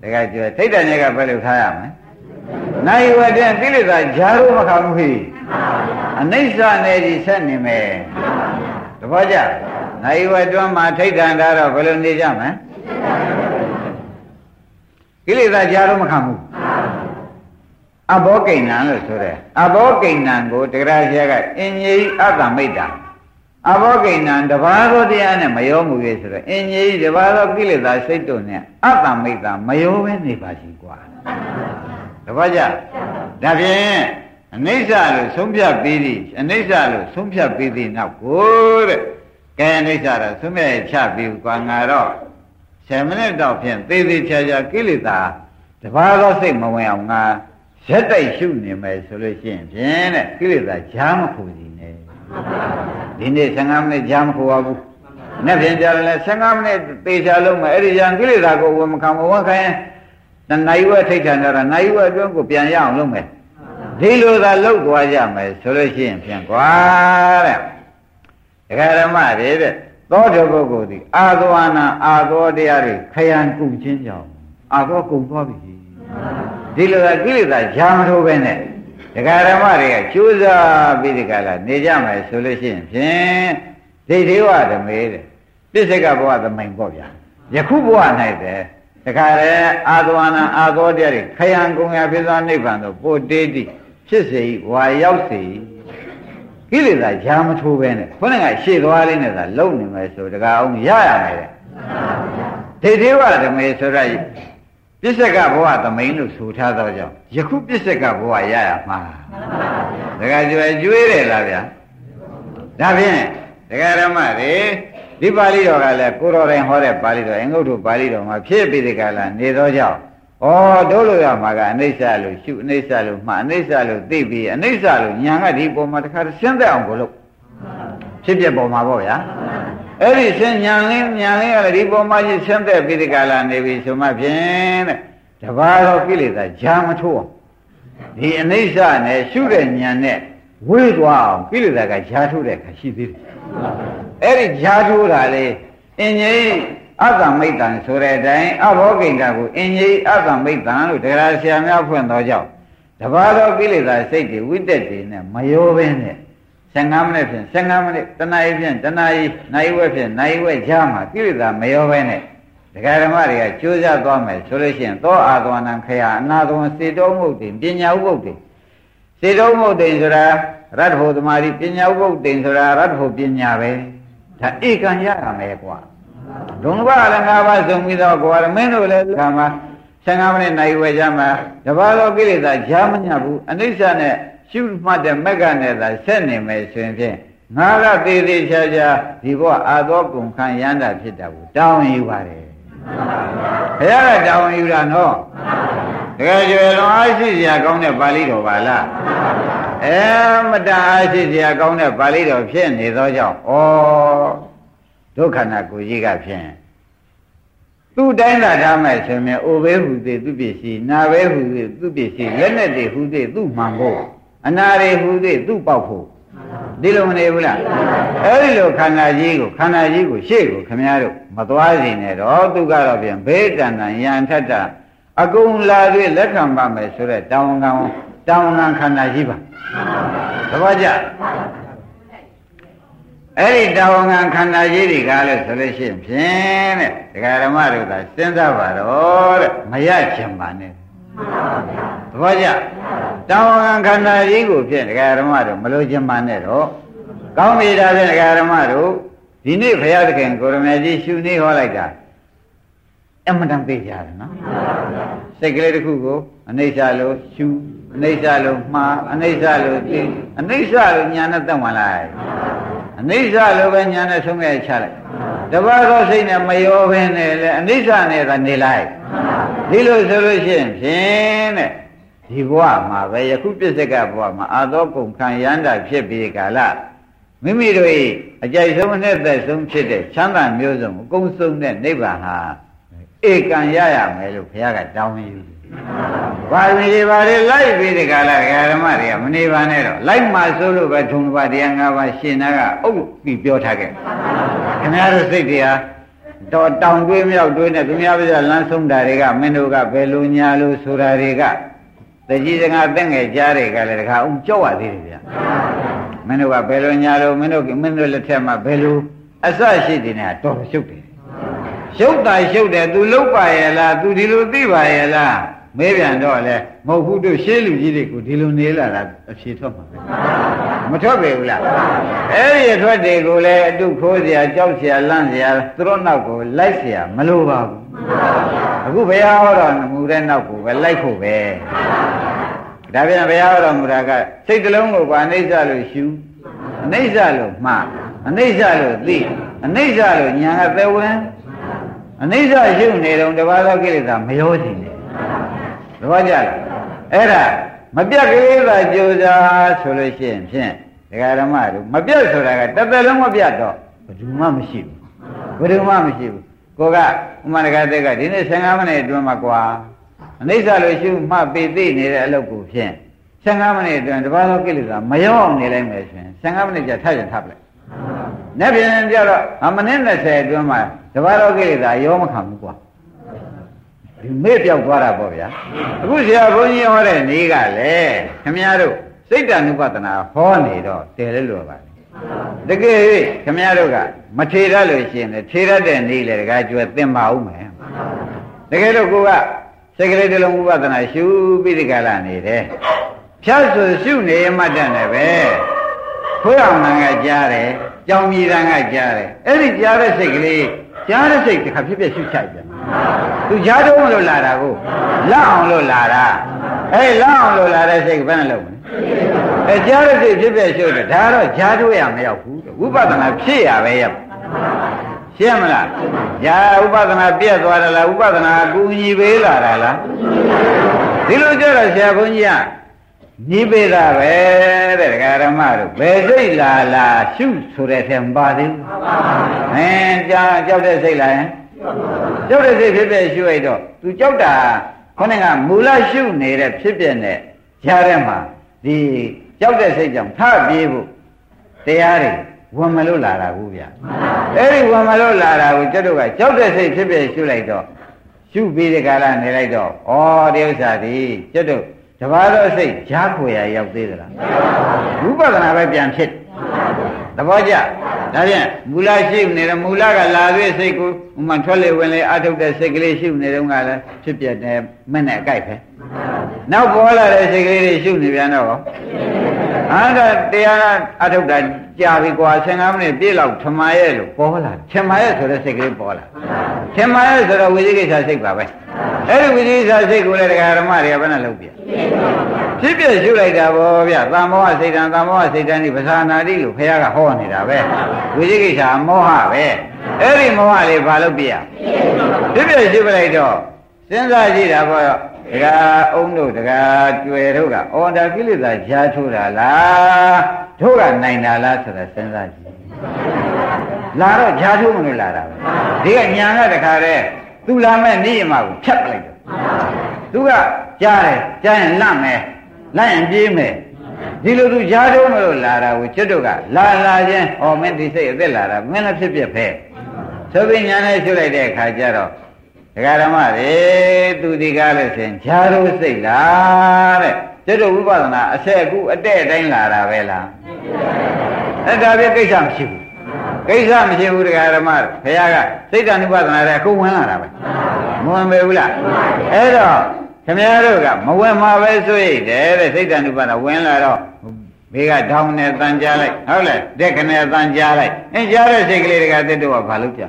တကယ်ကျွဲထိတ်ထန်ချက်ကဘယ်လိုထားရမလဲနိုင်ဝက်တဲ့ကိလေသာဈာတို့မခံဘူးခိအနိစ္စနဲ့ကြီးဆက်နေမယ်တပည့်ကြနိုင်ဝတွန်းမှာထိတ်တန်တာတော့ဘယ်လိုနေကြမလဲကိလေသာကြားတော့မခံဘူးအဘောကိဏံလို့ဆိုတယ်အဘောကိဏံကိုတရားဆရာကအင်ကြီးအတ္တမိတ်တာ အဘောကိဏံတဘာသောတရားနဲ့မရောမှုရဲ့ဆိုတော့အင်ကြီးတဘာသောကိလေသာစိတ်တို့နဲ့အတ္တမိတ်တာမရောဘဲနေပါရှိกว่าတပည့်ကြဒါဖြင့်အနိစ္စလို့ဆုံးဖြတ်ပြီးသည်အနိစ္စလို့ဆုံးဖြတ်ပြီးသည်နောက်ကိုတဲ့ကဲအနိစ္စတော့ဆုံးဖြတ်ချပြီးကွာငါတော့10မိနစ်တော့ဖြင့်သေသေးချာချာကိလေသာတပါးသောစိတ်မဝင်အောင်ငါရက်တိုက်ရှုနေမယ်ဆိုလို့ရှိရင်ဖြင့်တဲ့ကိလေသာဂျာမခုစီနဲ့ ဒီနေ့15မိနစ်ဂျာမခုပါဘူးနေ့ဖြင့်ကြတယ်လဲ15မိနစ်သေချာလုံးမယ်အဲ့ဒီရန်ကိလေသာကိုဝန်မခံမဝန်ခံရင်တဏှာယဝထိတ်ထန်တာနိုင်ဝအတွင်းကိုပြန်ရအောင်လုပ်မယ်ဒီလိုသာလှုပ်သွားကြမယ်ဆိုလို့ရှိရင်ဖြင့်ကွာတဲ့ဒကာဓမ္မတွေတဲ့သောတပုဂ္ဂိုလ်ဒီအာသဝနာအာသောတရားတွေခယံကုန်ချင်းကြောင့်အာသောကုန်သွားပြီဒီလိုသာကိလေသာရှားမထိုးပဲနဲ့ ဒကာဓမ္မတွေကကျိုးစားပြီးဒီကလာနေကြမယ်ဆိုလို့ရှိရင်ဖြင့်ဒိဋ္ဌိဝဓမေတဲ့ပြစ္ဆေကဘဝသမိုင်ပေါ့ဗျာယခုဘဝ၌တဲ့တခါတည်းအာသဝနာအာသောတရားတွေခယံကုန်ရဖြစ်သောနိဗ္ဗာန်သို့ပို့တေးတိဖြစ်စေဝါရောက်စေကိလေသာရာမထိုးပဲနဲ့ခုနကရှေ့သွားလေးနဲ့သာလုံနေမယ်ဆိုတကားအောင်ရရမယ်တဲ့ဒိဋ္ဌိဝဓမေဆိုရ ပစ္စကဘဝသမိန်လို့ဆိုထားသောကြောင့်ယခုပစ္စကဘဝရရမှာတကားကျွယ်ကျွေးတယ်လားဗျာဒါဖြင့်ဒကာရမတွေဒီပါဠိတော်ကလည်းကိုတော်တိုင်ဟောတဲ့ပါဠိတော်အင်္ဂုတ္တပါဠိတော်မှာဖြစ်ပြီးဒီကလာနေသောကြောင့်ဩတို့လိုရမှာကအနိစ္စလို့ရှုအနိစ္စလို့မှအနိစ္စလို့သိပြီးအနိစ္စလို့ညာကဒီပုံမှာတခါဆင်းသက်အောင်ကိုလို့ ဖြစ်ပြပုံမှာပေါ့ဗျာအဲ့ဒီဆင်းညာလင်းညာလင်းကလည်းဒီပုံမှာကြီးဆင်းသက်ပြီးဒီကလာနေပြီဆိုမှဖြင့်တဲ့တဘာတော်ကိလေသာဂျာမထိုးအောင်ဒီအနိစ္စနဲ့ရှုတဲ့ညာနဲ့ဝေးသွားအောင်ကိလေသာကဂျာထိုးတဲ့ခါရှိသေးတယ်အဲ့ဒီဂျာထိုးတာလေအင်းကြီးအတ္တမိတ်တံဆိုတဲ့အတိုင်းအဘောဂိန္ဒကိုအင်ကြီးအတ္တမိတ်တံလို့တရားဆရာများဖွင့်တော်ကြောင့်တပါးသောကိလေသာစိတ်တွေဝိတက်တွေနဲ့မယောဘဲနဲ့ 15မိနစ်ဖြင့်15မိနစ်တနာရီဖြင့်တနာရီနိုင်ဝက်ဖြင့်နိုင်ဝက်ကြားမှာကိလေသာမယောဘဲနဲ့ဒကာဓမ္မတွေကကြိုးစားသွားမယ်ဆိုလို့ရှိရင်သောအာသဝနံခယအနာသဝံစေတောမုတ်တင်ပညာဥပုတ်တင်စေတောမုတ်တင်ဆိုတာရတ္ထဘုသမารိပညာဥပုတ်တင်ဆိုတာရတ္ထဘုပညာပဲဒါဧကံရရမယ်ကွာဒုံဘလည်း၅ပါးစုံပြီးတော့ကိုယ်ကမင်းတို့လည်းခါမှာ15မိနစ်နိုင်ဝယ်ကြမှာတပါးသောကိလေသာကြားမညဘူးအနိစ္စနဲ့ ရှုမှတ်တဲ့မက်ကနဲ့သာဆက်နေမယ်ဆိုရင်ဖြင့်ငါကသေးသေးချာချာဒီဘဝအာသောကုန်ခံရမ်းတာဖြစ်တာကိုတောင်းယူပါတယ်ဘုရားကတောင်းယူတာနော်တကယ်ကျွယ်လွန်အားရှိစရာကောင်းတဲ့ပါဠိတော်ပါလားအဲမတအားရှိစရာကောင်းတဲ့ပါဠိတော်ဖြစ်နေသောကြောင့်ဩဒုက္ခနာကိုကြီးကဖြင့်သူ့တိုင်းလာထားမယ်ဆိုရင်အိုပဲဟူသေးသူပစ္စည်းနာပဲဟူသေးသူပစ္စည်းလက်နဲ့တည်းဟူသေးသူ့မှန်ဖို့ အနာတွေဟူသေးသူ့ပေါက်ဖို့ဒီလိုမနေဘူးလားအဲ့ဒီလိုခန္ဓာကြီးကိုခန္ဓာကြီးကိုရှေ့ကိုခမည်းတော်မသွားစေနဲ့တော့သူကတော့ပြန်ဘေးတန်တန်ယံထက်တာအကုန်လာပြီးလက်ခံပါမယ်ဆိုတော့တောင်းကံတောင်းကံခန္ဓာကြီးပါသဘောကျအဲ့ဒီတာဝန်ခံခန္ဓာကြီးတွေကလို့ဆိုလို့ရှိရင်ဖြင့်တဲ့ဒကာဓမ္မတို့ကစဉ်းစားပါတော့တဲ့မရချင်ပါနဲ့ သဘောကျတာဝန်ခံခန္ဓာကြီးကိုဖြင့်ဒကာဓမ္မတို့မလို့ချင်ပါနဲ့တော့ကောင်းပြီဒါဖြင့်ဒကာဓမ္မတို့ဒီနေ့ဘုရားသခင်ကိုရမေကြီးရှုနေဟောလိုက်တာအမှန်တန်သိကြတယ်နော်စိတ်ကလေးတစ်ခုကိုအနိစ္စလို့ရှုအနိစ္စလို့မှားအနိစ္စလို့သိအနိစ္စလို့ညာနဲ့သက်ဝင်လိုက် အနိစ္စလို့ပဲညာနဲ့ဆုံးဖြတ်ချလိုက်တပတ်သောစိတ်နဲ့မရောဘဲနဲ့လေအနိစ္စနဲ့ကနေလိုက်ဒီလိုဆိုလို့ရှိရင်ဖြင့်တဲ့ဒီဘဝမှာပဲယခုပြစ္ဆကဘဝမှာအာသောကုန်ခံရန္တာဖြစ်ပြီးကာလမိမိတို့၏အကြိုက်ဆုံးနဲ့သက်ဆုံးဖြစ်တဲ့ချမ်းသာမျိုးစုံအကုန်ဆုံးတဲ့နိဗ္ဗာန်ဟာဧကံရရမယ်လို့ဘုရားကတောင်းယူ တယ်။ဘာလို့ဒီပါလေလိုက်ပြီးဒီကလာဓမ္မတွေကမနေပါနဲ့တော့လိုက်မှဆိုလို့ပဲထုံတစ်ပါးတရား၅ပါးရှင်နာကအုပ်ပြီးပြောထားခဲ့။ခင်ဗျားတို့စိတ်တရားတော့တောင်တွေးမြောက်တွေးနဲ့သူများပြလမ်းဆုံးတာတွေကမင်းတို့ကဘယ်လိုညာလို့ဆိုတာတွေကတကြီးစကားတက်ငယ်ကြားတွေကလည်းတခါအောင်ကြောက်ရသေးတယ်ဗျာ။မင်းတို့ကဘယ်လိုညာလို့မင်းတို့မင်းတို့လက်ထက်မှာဘယ်လိုအစရှိတယ်နဲ့တော်ရှုပ်တယ်ရှုပ်တာရှုပ်တယ် तू လုတ်ပါရဲ့လား तू ဒီလိုသိပါရဲ့လား မေးပြန်တော့လေမဟုတ်ဘူးတို့ရှေးလူကြီးတွေကိုဒီလိုနေလာတာအဖြေထွက်မှာပဲမထွက်ပေဘူးလားအဲ့ဒီထွက်တွေကိုလည်းအတုခိုးเสียကြောက်เสียလန့်เสียသူတို့နောက်ကိုလိုက်เสียမလိုပါဘူးအခုဘုရားဟောတော်မူတဲ့နောက်ကိုပဲလိုက်ဖို့ပဲဒါပြန်ဘုရားဟောတော်မူတာကစိတ်တလုံးကိုကအနိစ္စလို့ရှုအနိစ္စလို့မှားအနိစ္စလို့သိအနိစ္စလို့ညာကသက်ဝင်အနိစ္စရှုနေတော့တပါးသောကိလေသာမရောချင်တယ် သဘောကျလားအဲ့ဒါမပြတ်ကိလေသာကြိုးစားဆိုလို့ရှိရင်ဖြင့်ဒကာဓမ္မတို့မပြတ်ဆိုတာကတစ်သက်လုံးမပြတ်တော့ဘယ်သူမှမရှိဘူးဘယ်သူမှမရှိဘူးကိုကဥမာဒကာသက်ကဒီနေ့15မိနစ်အတွင်းမှာကွာအနိစ္စလို့ရှုမှပေသိနေတဲ့အလုပ်ကိုဖြင့်15မိနစ်အတွင်းတပါးသောကိလေသာမရောအောင်နေလိုက်မယ်ဆိုရင်15မိနစ်ကြာထပ်ရင်ထပ်လိုက်။နေ့ပြန်ကြတော့အမနစ်20အတွင်းမှာတပါးတော်ကိလေသာရောမခံဘူးကွာ ဒီမေ့ပြောက်သွားတာပေါ့ဗျာအခုဆရာဘုန်းကြီးဟောတဲ့နေ့ကလည်းခမည်းတော်စိတ်တ ानु ပဒနာဟောနေတော့တယ်လဲလို့ပါတကယ်ခမည်းတော်ကမထေရလို့ရှိရင်လေထေရတဲ့နေ့လေတကားကျွဲသင်ပါဦးမယ်တကယ်လို့ကိုကစိတ်ကလေးတစ်လုံးဥပဒနာရှုပြီးဒီကလာနေတယ်ဖြတ်ဆိုရှုနေမှတ်တယ်နဲ့ပဲခွေးအောင်ကကြားတယ်ကြောင်မြည်တန်ကကြားတယ်အဲ့ဒီကြားတဲ့စိတ်ကလေး ကြားတဲ့စိတ်တစ်ခါဖြစ်ဖြစ်ရှုချိုက်ပြန်သူကြားတော့လို့လာတာကိုလက်အောင်လို့လာတာအဲ့လက်အောင်လို့လာတဲ့စိတ်ကဘယ်နဲ့လုပ်မလဲအဲကြားတဲ့စိတ်ဖြစ်ဖြစ်ရှုတယ်ဒါတော့ကြားတော့ရမရောက်ဘူးဝိပဿနာဖြစ်ရပဲရောက်ရှင်းမလားညာဥပဒနာပြည့်သွားတယ်လားဥပဒနာအကူညီပေးလာတာလားဒီလိုကြတော့ဆရာဘုန်းကြီးက ညီပေတာပဲတဲ့ဒကာရမတို့ဘယ်စိတ်လာလာရှုဆိုတဲ့ထဲမပါသေးဘူးဟင်ကြာကြောက်တဲ့စိတ်လာရင်ကြောက်တဲ့စိတ်ဖြစ်ဖြစ်ရှုလိုက်တော့သူကြောက်တာခေါင်းကမူလရှုနေတဲ့ဖြစ်ပြတဲ့ကြားထဲမှာဒီကြောက်တဲ့စိတ်ကြောင့်ထပြေးဖို့တရားတွေဝင်မလို့လာတာကူဗျအဲ့ဒီဝင်မလို့လာတာကိုကျွတ်တို့ကကြောက်တဲ့စိတ်ဖြစ်ဖြစ်ရှုလိုက်တော့ရှုပြီးဒီကလာနေလိုက်တော့ဩဒီဥစ္စာဒီကျွတ်တို့ တဘာတော့စိတ်ဈာခွေရရောက်သေးသလားဝိပဿနာပဲပြန်ဖြစ်သဘောကျဒါဖြင့်မူလရှိနေတယ်မူလကလာသေးစိတ်ကို ဥမှထွက်လေဝင်လေအထုတ်တဲ့စိတ်ကလေးရှိနေတော့ကလည်းဖြစ်ပြတယ်မနဲ့အကြိုက်ပဲနောက်ပေါ်လာတဲ့စိတ်ကလေးတွေရှိနေပြန်တော့ဟာဒါတရားအထုတ်တာကြာပြီကွာ15မိနစ်ပြည့်လောက်ထမရဲ့လို့ပေါ်လာထမရဲ့ဆိုတဲ့စိတ်ကလေးပေါ်လာထမရဲ့ဆိုတော့ဝိသိကိစ္စစိတ်ပါပဲအဲ့ဒီဝိသိကိစ္စစိတ်ကိုလည်းတရားဓမ္မတွေကဘယ်နဲ့လုပ်ပြဖြစ်ပြရှုလိုက်တာဗောဗျသံမောဟစိတ်တံသံမောဟစိတ်တံဒီပဇာနာတိလို့ဘုရားကဟောနေတာပဲဝိသိကိစ္စမောဟပဲအဲ့ဒီမောဟလေးဘာလို့ပြရဖြစ်ပြရှုလိုက်တော့စဉ်းစားကြည့်တာဗောဒကာအုံးတို့ဒကာကျွယ်တို့ကအော်ဒါကိလေသာရှားထိုးတာလားတို့ကနိုင်တာလားဆိုတာစဉ်းစားကြည့်လာတော့ရှားထိုးမလို့လာတာပဲဒီကညာကတခါတည်းသူလာမဲ့နေရမှာကိုဖြတ်ပလိုက်တော့သူကကြားတယ်ကြားရင်လန့်မယ်လန့်ရင်ပြေးမယ် ဒီလိုသူကြားထိုးမလို့လာတာကိုကျွတ်တို့ကလာလာချင်းဟောမင်းဒီစိတ်အသက်လာတာမင်းလည်းဖြစ်ဖြစ်ပဲဆိုပြီးညာနဲ့ရှုလိုက်တဲ့အခါကျတော့ဒကာဓမ္မတွေသူဒီကားလို့ဆိုရင်ဂျာတို့စိတ်လားတဲ့ကျွတ်တို့ဝိပဿနာအဆက်အခုအတဲ့အတိုင်းလာတာပဲလားအဲ့ဒါပဲကိစ္စမရှိဘူးကိစ္စမရှိဘူးတရားဓမ္မဘုရားကစိတ်တ ानु ပဒနာတဲ့အခုဝင်လာတာပဲမဝင်ပေဘူးလားအဲ့တော့ ခင်ဗျားတို့ကမဝင်မှာပဲဆိုရိတ်တယ်တဲ့စိတ်တ ानु ပဒနာဝင်လာတော့ဘေးကဒေါင်းနဲ့တန်ကြားလိုက်ဟုတ်လဲတက်ခနဲ့တန်ကြားလိုက်အင်းကြားတဲ့စိတ်ကလေးတွေကတက်တော့ဘာလို့ကြ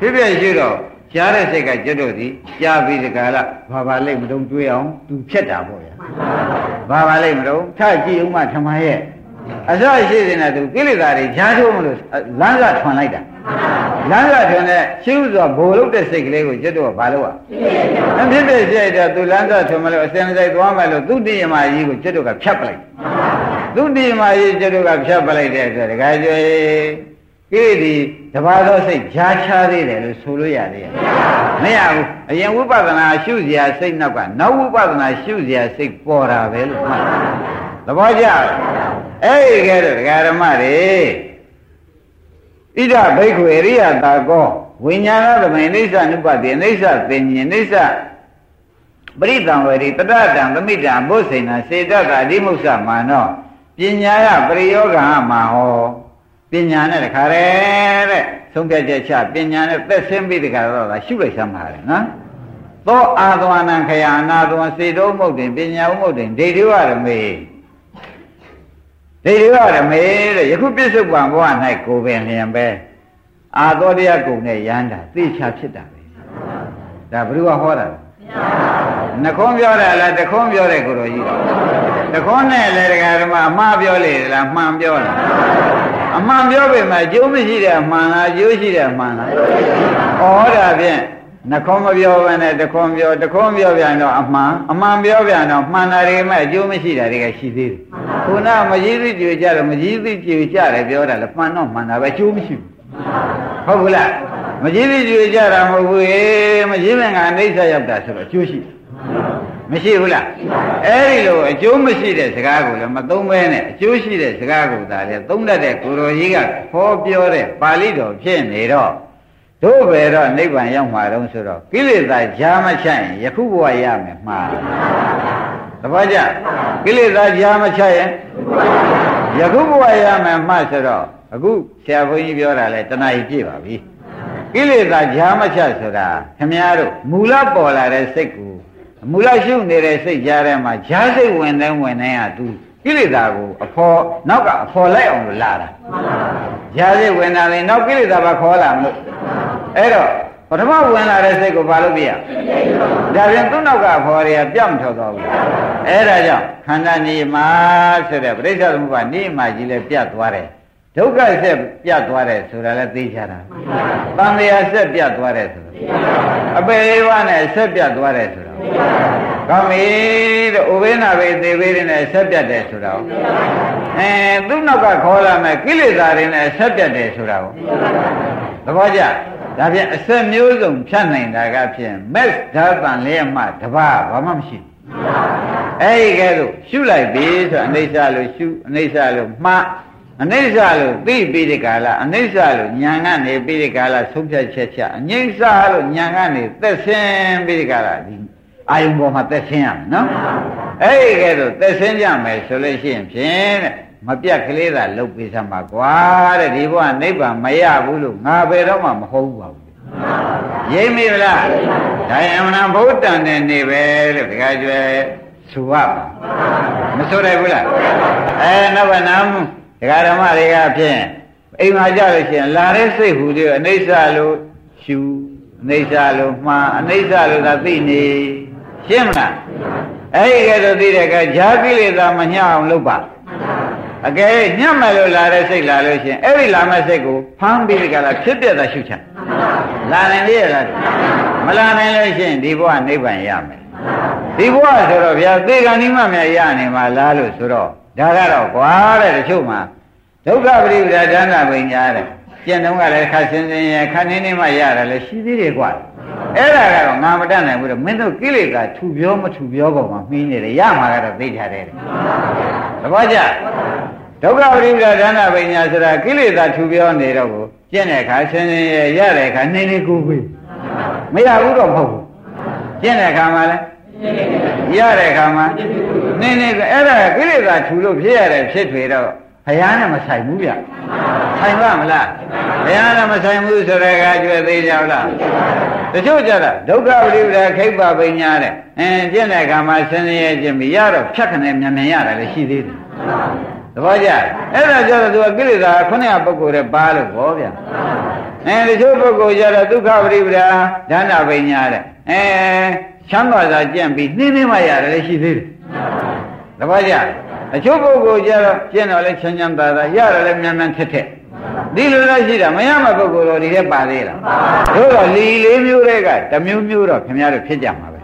ဖြစ်ဖြစ်ရှိတော့ကြားတဲ့စိတ်ကကျွတ်တို့စီကြားပြီးဒီကလာဘာပါလိမ့်မတုံတွေးအောင်သူဖြတ်တာပေါ့ဗျာဘာပါလိမ့်မတုံထကြည့်ဦးမှထမရဲ့အစရှိနေတဲ့သူကိလေသာတွေဈာထိုးမလို့လမ်းကထွန်လိုက်တာ လမ်းကထွန်တဲ့ရှင်းဥစွာဘိုလ်လုတ်တဲ့စိတ်ကလေးကိုကျွတ်တို့ကဘာလို့อ่ะအဖြစ်ဖြစ်ရှိတဲ့သူလမ်းကထွန်မလို့အစင်စိတ်သွားမလို့သူတည်ရမကြီးကိုကျွတ်တို့ကဖြတ်ပလိုက်သူတည်ရမကြီးကျွတ်တို့ကဖြတ်ပလိုက်တဲ့အတွက်တခါကျွေကိဒီတဘာသောစိတ်ဈာချသေးတယ်လို့ဆိုလို့ရသေးရဲ့မရဘူးအရင်ဝိပဿနာရှုစရာစိတ်နောက်ကနောက်ဝိပဿနာရှုစရာစိတ်ပေါ်တာပဲလို့မှတ်သဘောကျအဲ့ဒီကဲတော့ဒကာဓမ္မတွေ ဣဒဘိက္ခွေရိယတာကောဝိညာဏသမိအိဋ္ဌနုပတိအိဋ္ဌသင်ញင်အိဋ္ဌပရိတံဝေရိတတတံသမိတံဘုစိဏစေတတာအဓိမုစ္ဆမာနောပညာယပရိယောဂဟမှာဟောပညာနဲ့တခါရဲတဲ့သုံးဖြတ်ချက်ချပညာနဲ့သက်ဆင်းပြီးတခါတော့ရှုလိုက်စမ်းပါလေနော်သောအာသဝနံခယအနာသဝစေတောမုတ်တင်ပညာဥမုတ်တင်ဒိဋ္ဌိဝရမေ ဒိဋ္ဌိဝရမေတဲ့ယခုပြစ္ဆုတ်ပံဘဝ၌ကိုပင်လျင်ပဲအာသောတရားကုံနဲ့ရမ်းတာသိချဖြစ်တာပဲဒါဘယ်သူကဟောတာလဲနှခွန်းပြောတယ်လားတခွန်းပြောတယ်ကိုတော်ကြီးတခွန်းနဲ့လည်းတရားဓမ္မအမှားပြောလေလားမှန်ပြောလားအမှန်ပြောပေမဲ့အကျိုးမရှိတဲ့အမှန်လားအကျိုးရှိတဲ့အမှန်လားဩဒါဖြင့် နှခွန်းမပြောဘဲနဲ့တခွန်းပြောတခွန်းပြောပြန်တော့အမှန်အမှန်ပြောပြန်တော့မှန်တာတွေမဲ့အကျိုးမရှိတာတွေကရှိသေးတယ်ခုနမကြီးသိကြွကြတယ်မကြီးသိကြွကြတယ်ပြောတာလေမှန်တော့မှန်တာပဲအကျိုးမရှိဘူးဟုတ်ဘူးလားမကြီးသိကြွကြတာမဟုတ်ဘူးေမကြီးမင်္ဂအိဋ္ဌရောက်တာဆိုတော့အကျိုးရှိမရှိဘူးလားအဲ့ဒီလိုအကျိုးမရှိတဲ့စကားကိုလည်းမသုံးဘဲနဲ့အကျိုးရှိတဲ့စကားကိုသာလေသုံးတတ်တဲ့ကိုရောကြီးကခေါ်ပြောတဲ့ပါဠိတော်ဖြစ်နေတော့ တို့ပဲတော့နိဗ္ဗာန်ရောက်မှာတော့ဆိုတော့ကိလေသာဈာမချရင်ယခုဘဝရမယ်မှားတပည့်ကြကိလေသာဈာမချရင်ယခုဘဝရမယ်မှားဆိုတော့အခုဆရာဘုန်းကြီးပြောတာလဲတဏှာကြီးပြည့်ပါပြီကိလေသာဈာမချဆိုတာခမည်းတော်မူလပေါ်လာတဲ့စိတ်ကိုမူလရှုနေတဲ့စိတ်ကြားထဲမှာဈာစိတ်ဝင်တဲ့ဝင်တဲ့ဟာသူ ကိလေသာကိုအဖော်နောက်ကအဖော်လိုက်အောင်လို့လာတာဈာစိတ်ဝင်တာလေနောက်ကိလေသာပါခေါ်လာမလို့အဲ့တော့ပထမဝင်လာတဲ့စိတ်ကိုဘာလို့ပြရဒါပြန်သူ့နောက်ကအဖော်တွေကပြတ်မထွက်သွားဘူးအဲ့ဒါကြောင့်ခန္ဓာနေမှာဆိုတဲ့ပရိစ္ဆေသမုပ္ပါနေမှာကြီးလဲပြတ်သွားတယ်ဒုက္ခဆက်ပြတ်သွားတယ်ဆိုတာလည်းသိချတာတန်လျာဆက်ပြတ်သွားတယ်ဆိုတာအပေဝနဲ့ဆက်ပြတ်သွားတယ်ဆိုတာ ကောင်းပြီတဲ့ဥပိ္ပနာပဲသေပေးတဲ့ဆက်ပြတ်တယ်ဆိုတာအဲသူ့နောက်ကခေါ်လာမယ်ကိလေသာတွေနဲ့ဆက်ပြတ်တယ်ဆိုတာကိုသဘောကျဒါဖြင့်အဆက်မျိုးစုံဖြတ်နိုင်တာကဖြင့်မက်ဓာတန်လျက်မှတပါးဘာမှမရှိဘူးအဲ့ဒီကဲလို့ရှုလိုက်ပြီဆိုအနိစ္စလို့ရှုအနိစ္စလို့မှားအနိစ္စလို့သိပြီးဒီကာလအနိစ္စလို့ညာကနေပြီးဒီကာလဆုံးဖြတ်ချက်ချအငိစ္စလို့ညာကနေသက်ဆင်းပြီးဒီကာလဒီ အာယုံပေါ်မှာသက်ဆင်းရမယ်နော်အဲ့ဒီကဲတော့သက်ဆင်းကြမယ်ဆိုလို့ရှိရင်ဖြင့်တဲ့မပြတ်ကလေးသာလှုပ်ပေးစမ်းပါကွာတဲ့ဒီဘဝနိဗ္ဗာန်မရဘူးလို့ငါဘယ်တော့မှမဟုတ်ပါဘူးရိပ်မိလားဒါရင်အမှန်ဘုဒ္ဓံနဲ့နေပဲလို့တခါကျွဲဆိုရပါမဆိုရဘူးလားအဲနောက်ကနာဒကာဓမ္မတွေကဖြင့်အိမ်မှာကြလို့ရှိရင်လာတဲ့စိတ်ဟူတွေအနိစ္စလို့ရှူအနိစ္စလို့မှားအနိစ္စလို့သာသိနေ ရှင်းမလားအဲ့ဒီကဲတော့သိတဲ့ကဈာကိလေသာမညှအောင်လုပ်ပါအကယ်ညှမယ်လို့လာတဲ့စိတ်လာလို့ရှိရင်အဲ့ဒီလာမဲ့စိတ်ကိုဖမ်းပြီးကြလားဖြစ်ပြတာရှုချလာနိုင်လေလားမလာနိုင်လို့ရှိရင်ဒီဘဝနိဗ္ဗာန်ရမယ်ဒီဘဝဆိုတော့ဗျာသေကံနိမမြရနေမှာလားလို့ဆိုတော့ဒါကတော့ကွာတဲ့တချို့မှာဒုက္ခပရိပဒါဒါနပညာတဲ့ကျင့်တော့ကလည်းခါစင်းစင်းရခါနေနေမှရတယ်လေရှိသေးတယ်ကွာ အဲ့ဒါကတော့ငါမတတ်နိုင်ဘူးတော့မင်းတို့ကိလေသာထူပြောမထူပြောပေါ်မှာမှီးနေတယ်ရမှာကတော့သိကြတယ်တပည့်ကြဒုက္ခပရိပဒါဒါနပညာဆိုတာကိလေသာထူပြောနေတော့ကိုကျင့်တဲ့အခါစင်းစင်းရရတဲ့အခါနေနေကိုကိုမရဘူးတော့မဟုတ်ဘူးကျင့်တဲ့အခါမှာလည်းရတဲ့အခါမှာနင်းနေအဲ့ဒါကိလေသာထူလို့ဖြစ်ရတယ်ဖြစ်ထွေတော့ ဘရားနဲ့မဆိုင်ဘူးဗျဆိုင်ပါမလားဘုရားနဲ့မဆိုင်ဘူးဆိုတဲ့ကကျွဲသေးကြလားတချို့ကြတာဒုက္ခပရိပဒါခိဗ္ဗပညာတဲ့အင်းကျင့်တဲ့အခါမှာဆင်းရဲခြင်းမရတော့ဖြတ်ခနဲ့မြန်မြန်ရတယ်လည်းရှိသေးတယ်သဘောကျအဲ့ဒါကြတော့သူကကိလေသာခုနှစ်ပုဂ္ဂိုလ်တဲ့ပါလို့ဘောဗျအဲတချို့ပုဂ္ဂိုလ်ကြတော့ဒုက္ခပရိပဒါဒါနပညာတဲ့အဲချမ်းသာသာကြင့်ပြီးနှင်းနှင်းမှရတယ်လည်းရှိသေးတယ်သဘောကျ အချို့ပုဂ္ဂိုလ်ကြတော့ကျင့်တော့လဲချမ်းချမ်းသာသာရတယ်လည်းမြန်မြန်ထက်ထက်ဒီလိုလားရှိတာမရမပုဂ္ဂိုလ်တော်ဒီထဲပါသေးလားတို့တော့လီလေးမျိုးတွေကတမျိုးမျိုးတော့ခင်ဗျားတို့ဖြစ်ကြမှာပဲ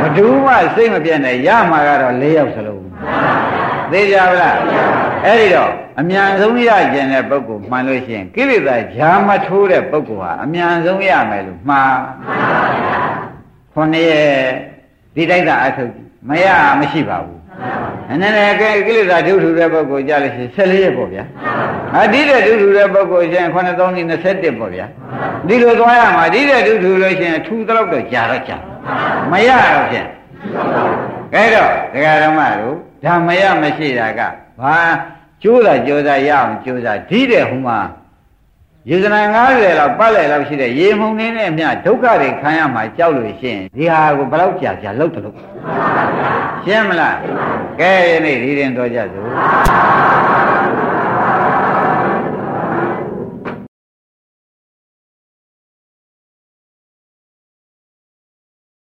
ဘဒူးမှစိတ်မပြတ်နဲ့ရမှာကတော့၄ယောက်စလုံးသိကြပါလားအဲ့ဒီတော့အမြန်ဆုံးရကျင်တဲ့ပုဂ္ဂိုလ်မှန်လို့ရှိရင်ကိလေသာဂျာမထိုးတဲ့ပုဂ္ဂိုလ်ဟာအမြန်ဆုံးရမယ်လို့မှားခုနှစ်ရဲ့ဒီတိုက်တာအထုတ်မရမရှိပါဘူး နည်းနည်းကဲကိလေသာဒုထုတဲ့ပုဂ္ဂိုလ်ကြလို့ရှိရင်14ရက်ပေါ့ဗျာအဒီတဲ့ဒုထုတဲ့ပုဂ္ဂိုလ်ရှင်9021ပေါ့ဗျာဒီလိုသွားရမှာဒီတဲ့ဒုထုလို့ရှိရင်ထူတော့တော့ကြာတော့ကြာမရတော့ဖြင့်ကဲတော့ဒကာဓမ္မတို့ဓမ္မရမရှိတာကဘာကျိုးတာကြိုးစားရအောင်ကြိုးစားဒီတဲ့ဟိုမှာ ယေဇနာ90လောက်ပတ်လဲလောက်ရှိတဲ့ရေမှုန်နေနဲ့အမျှဒုက္ခတွေခံရမှာကြောက်လို့ရှိရင်ဒီဟာကိုဘယ်တော့ကြာကြာလောက်တယ်လို့ရှင်းမလားကဲယနေ့ဒီရင်တော်ကြစို့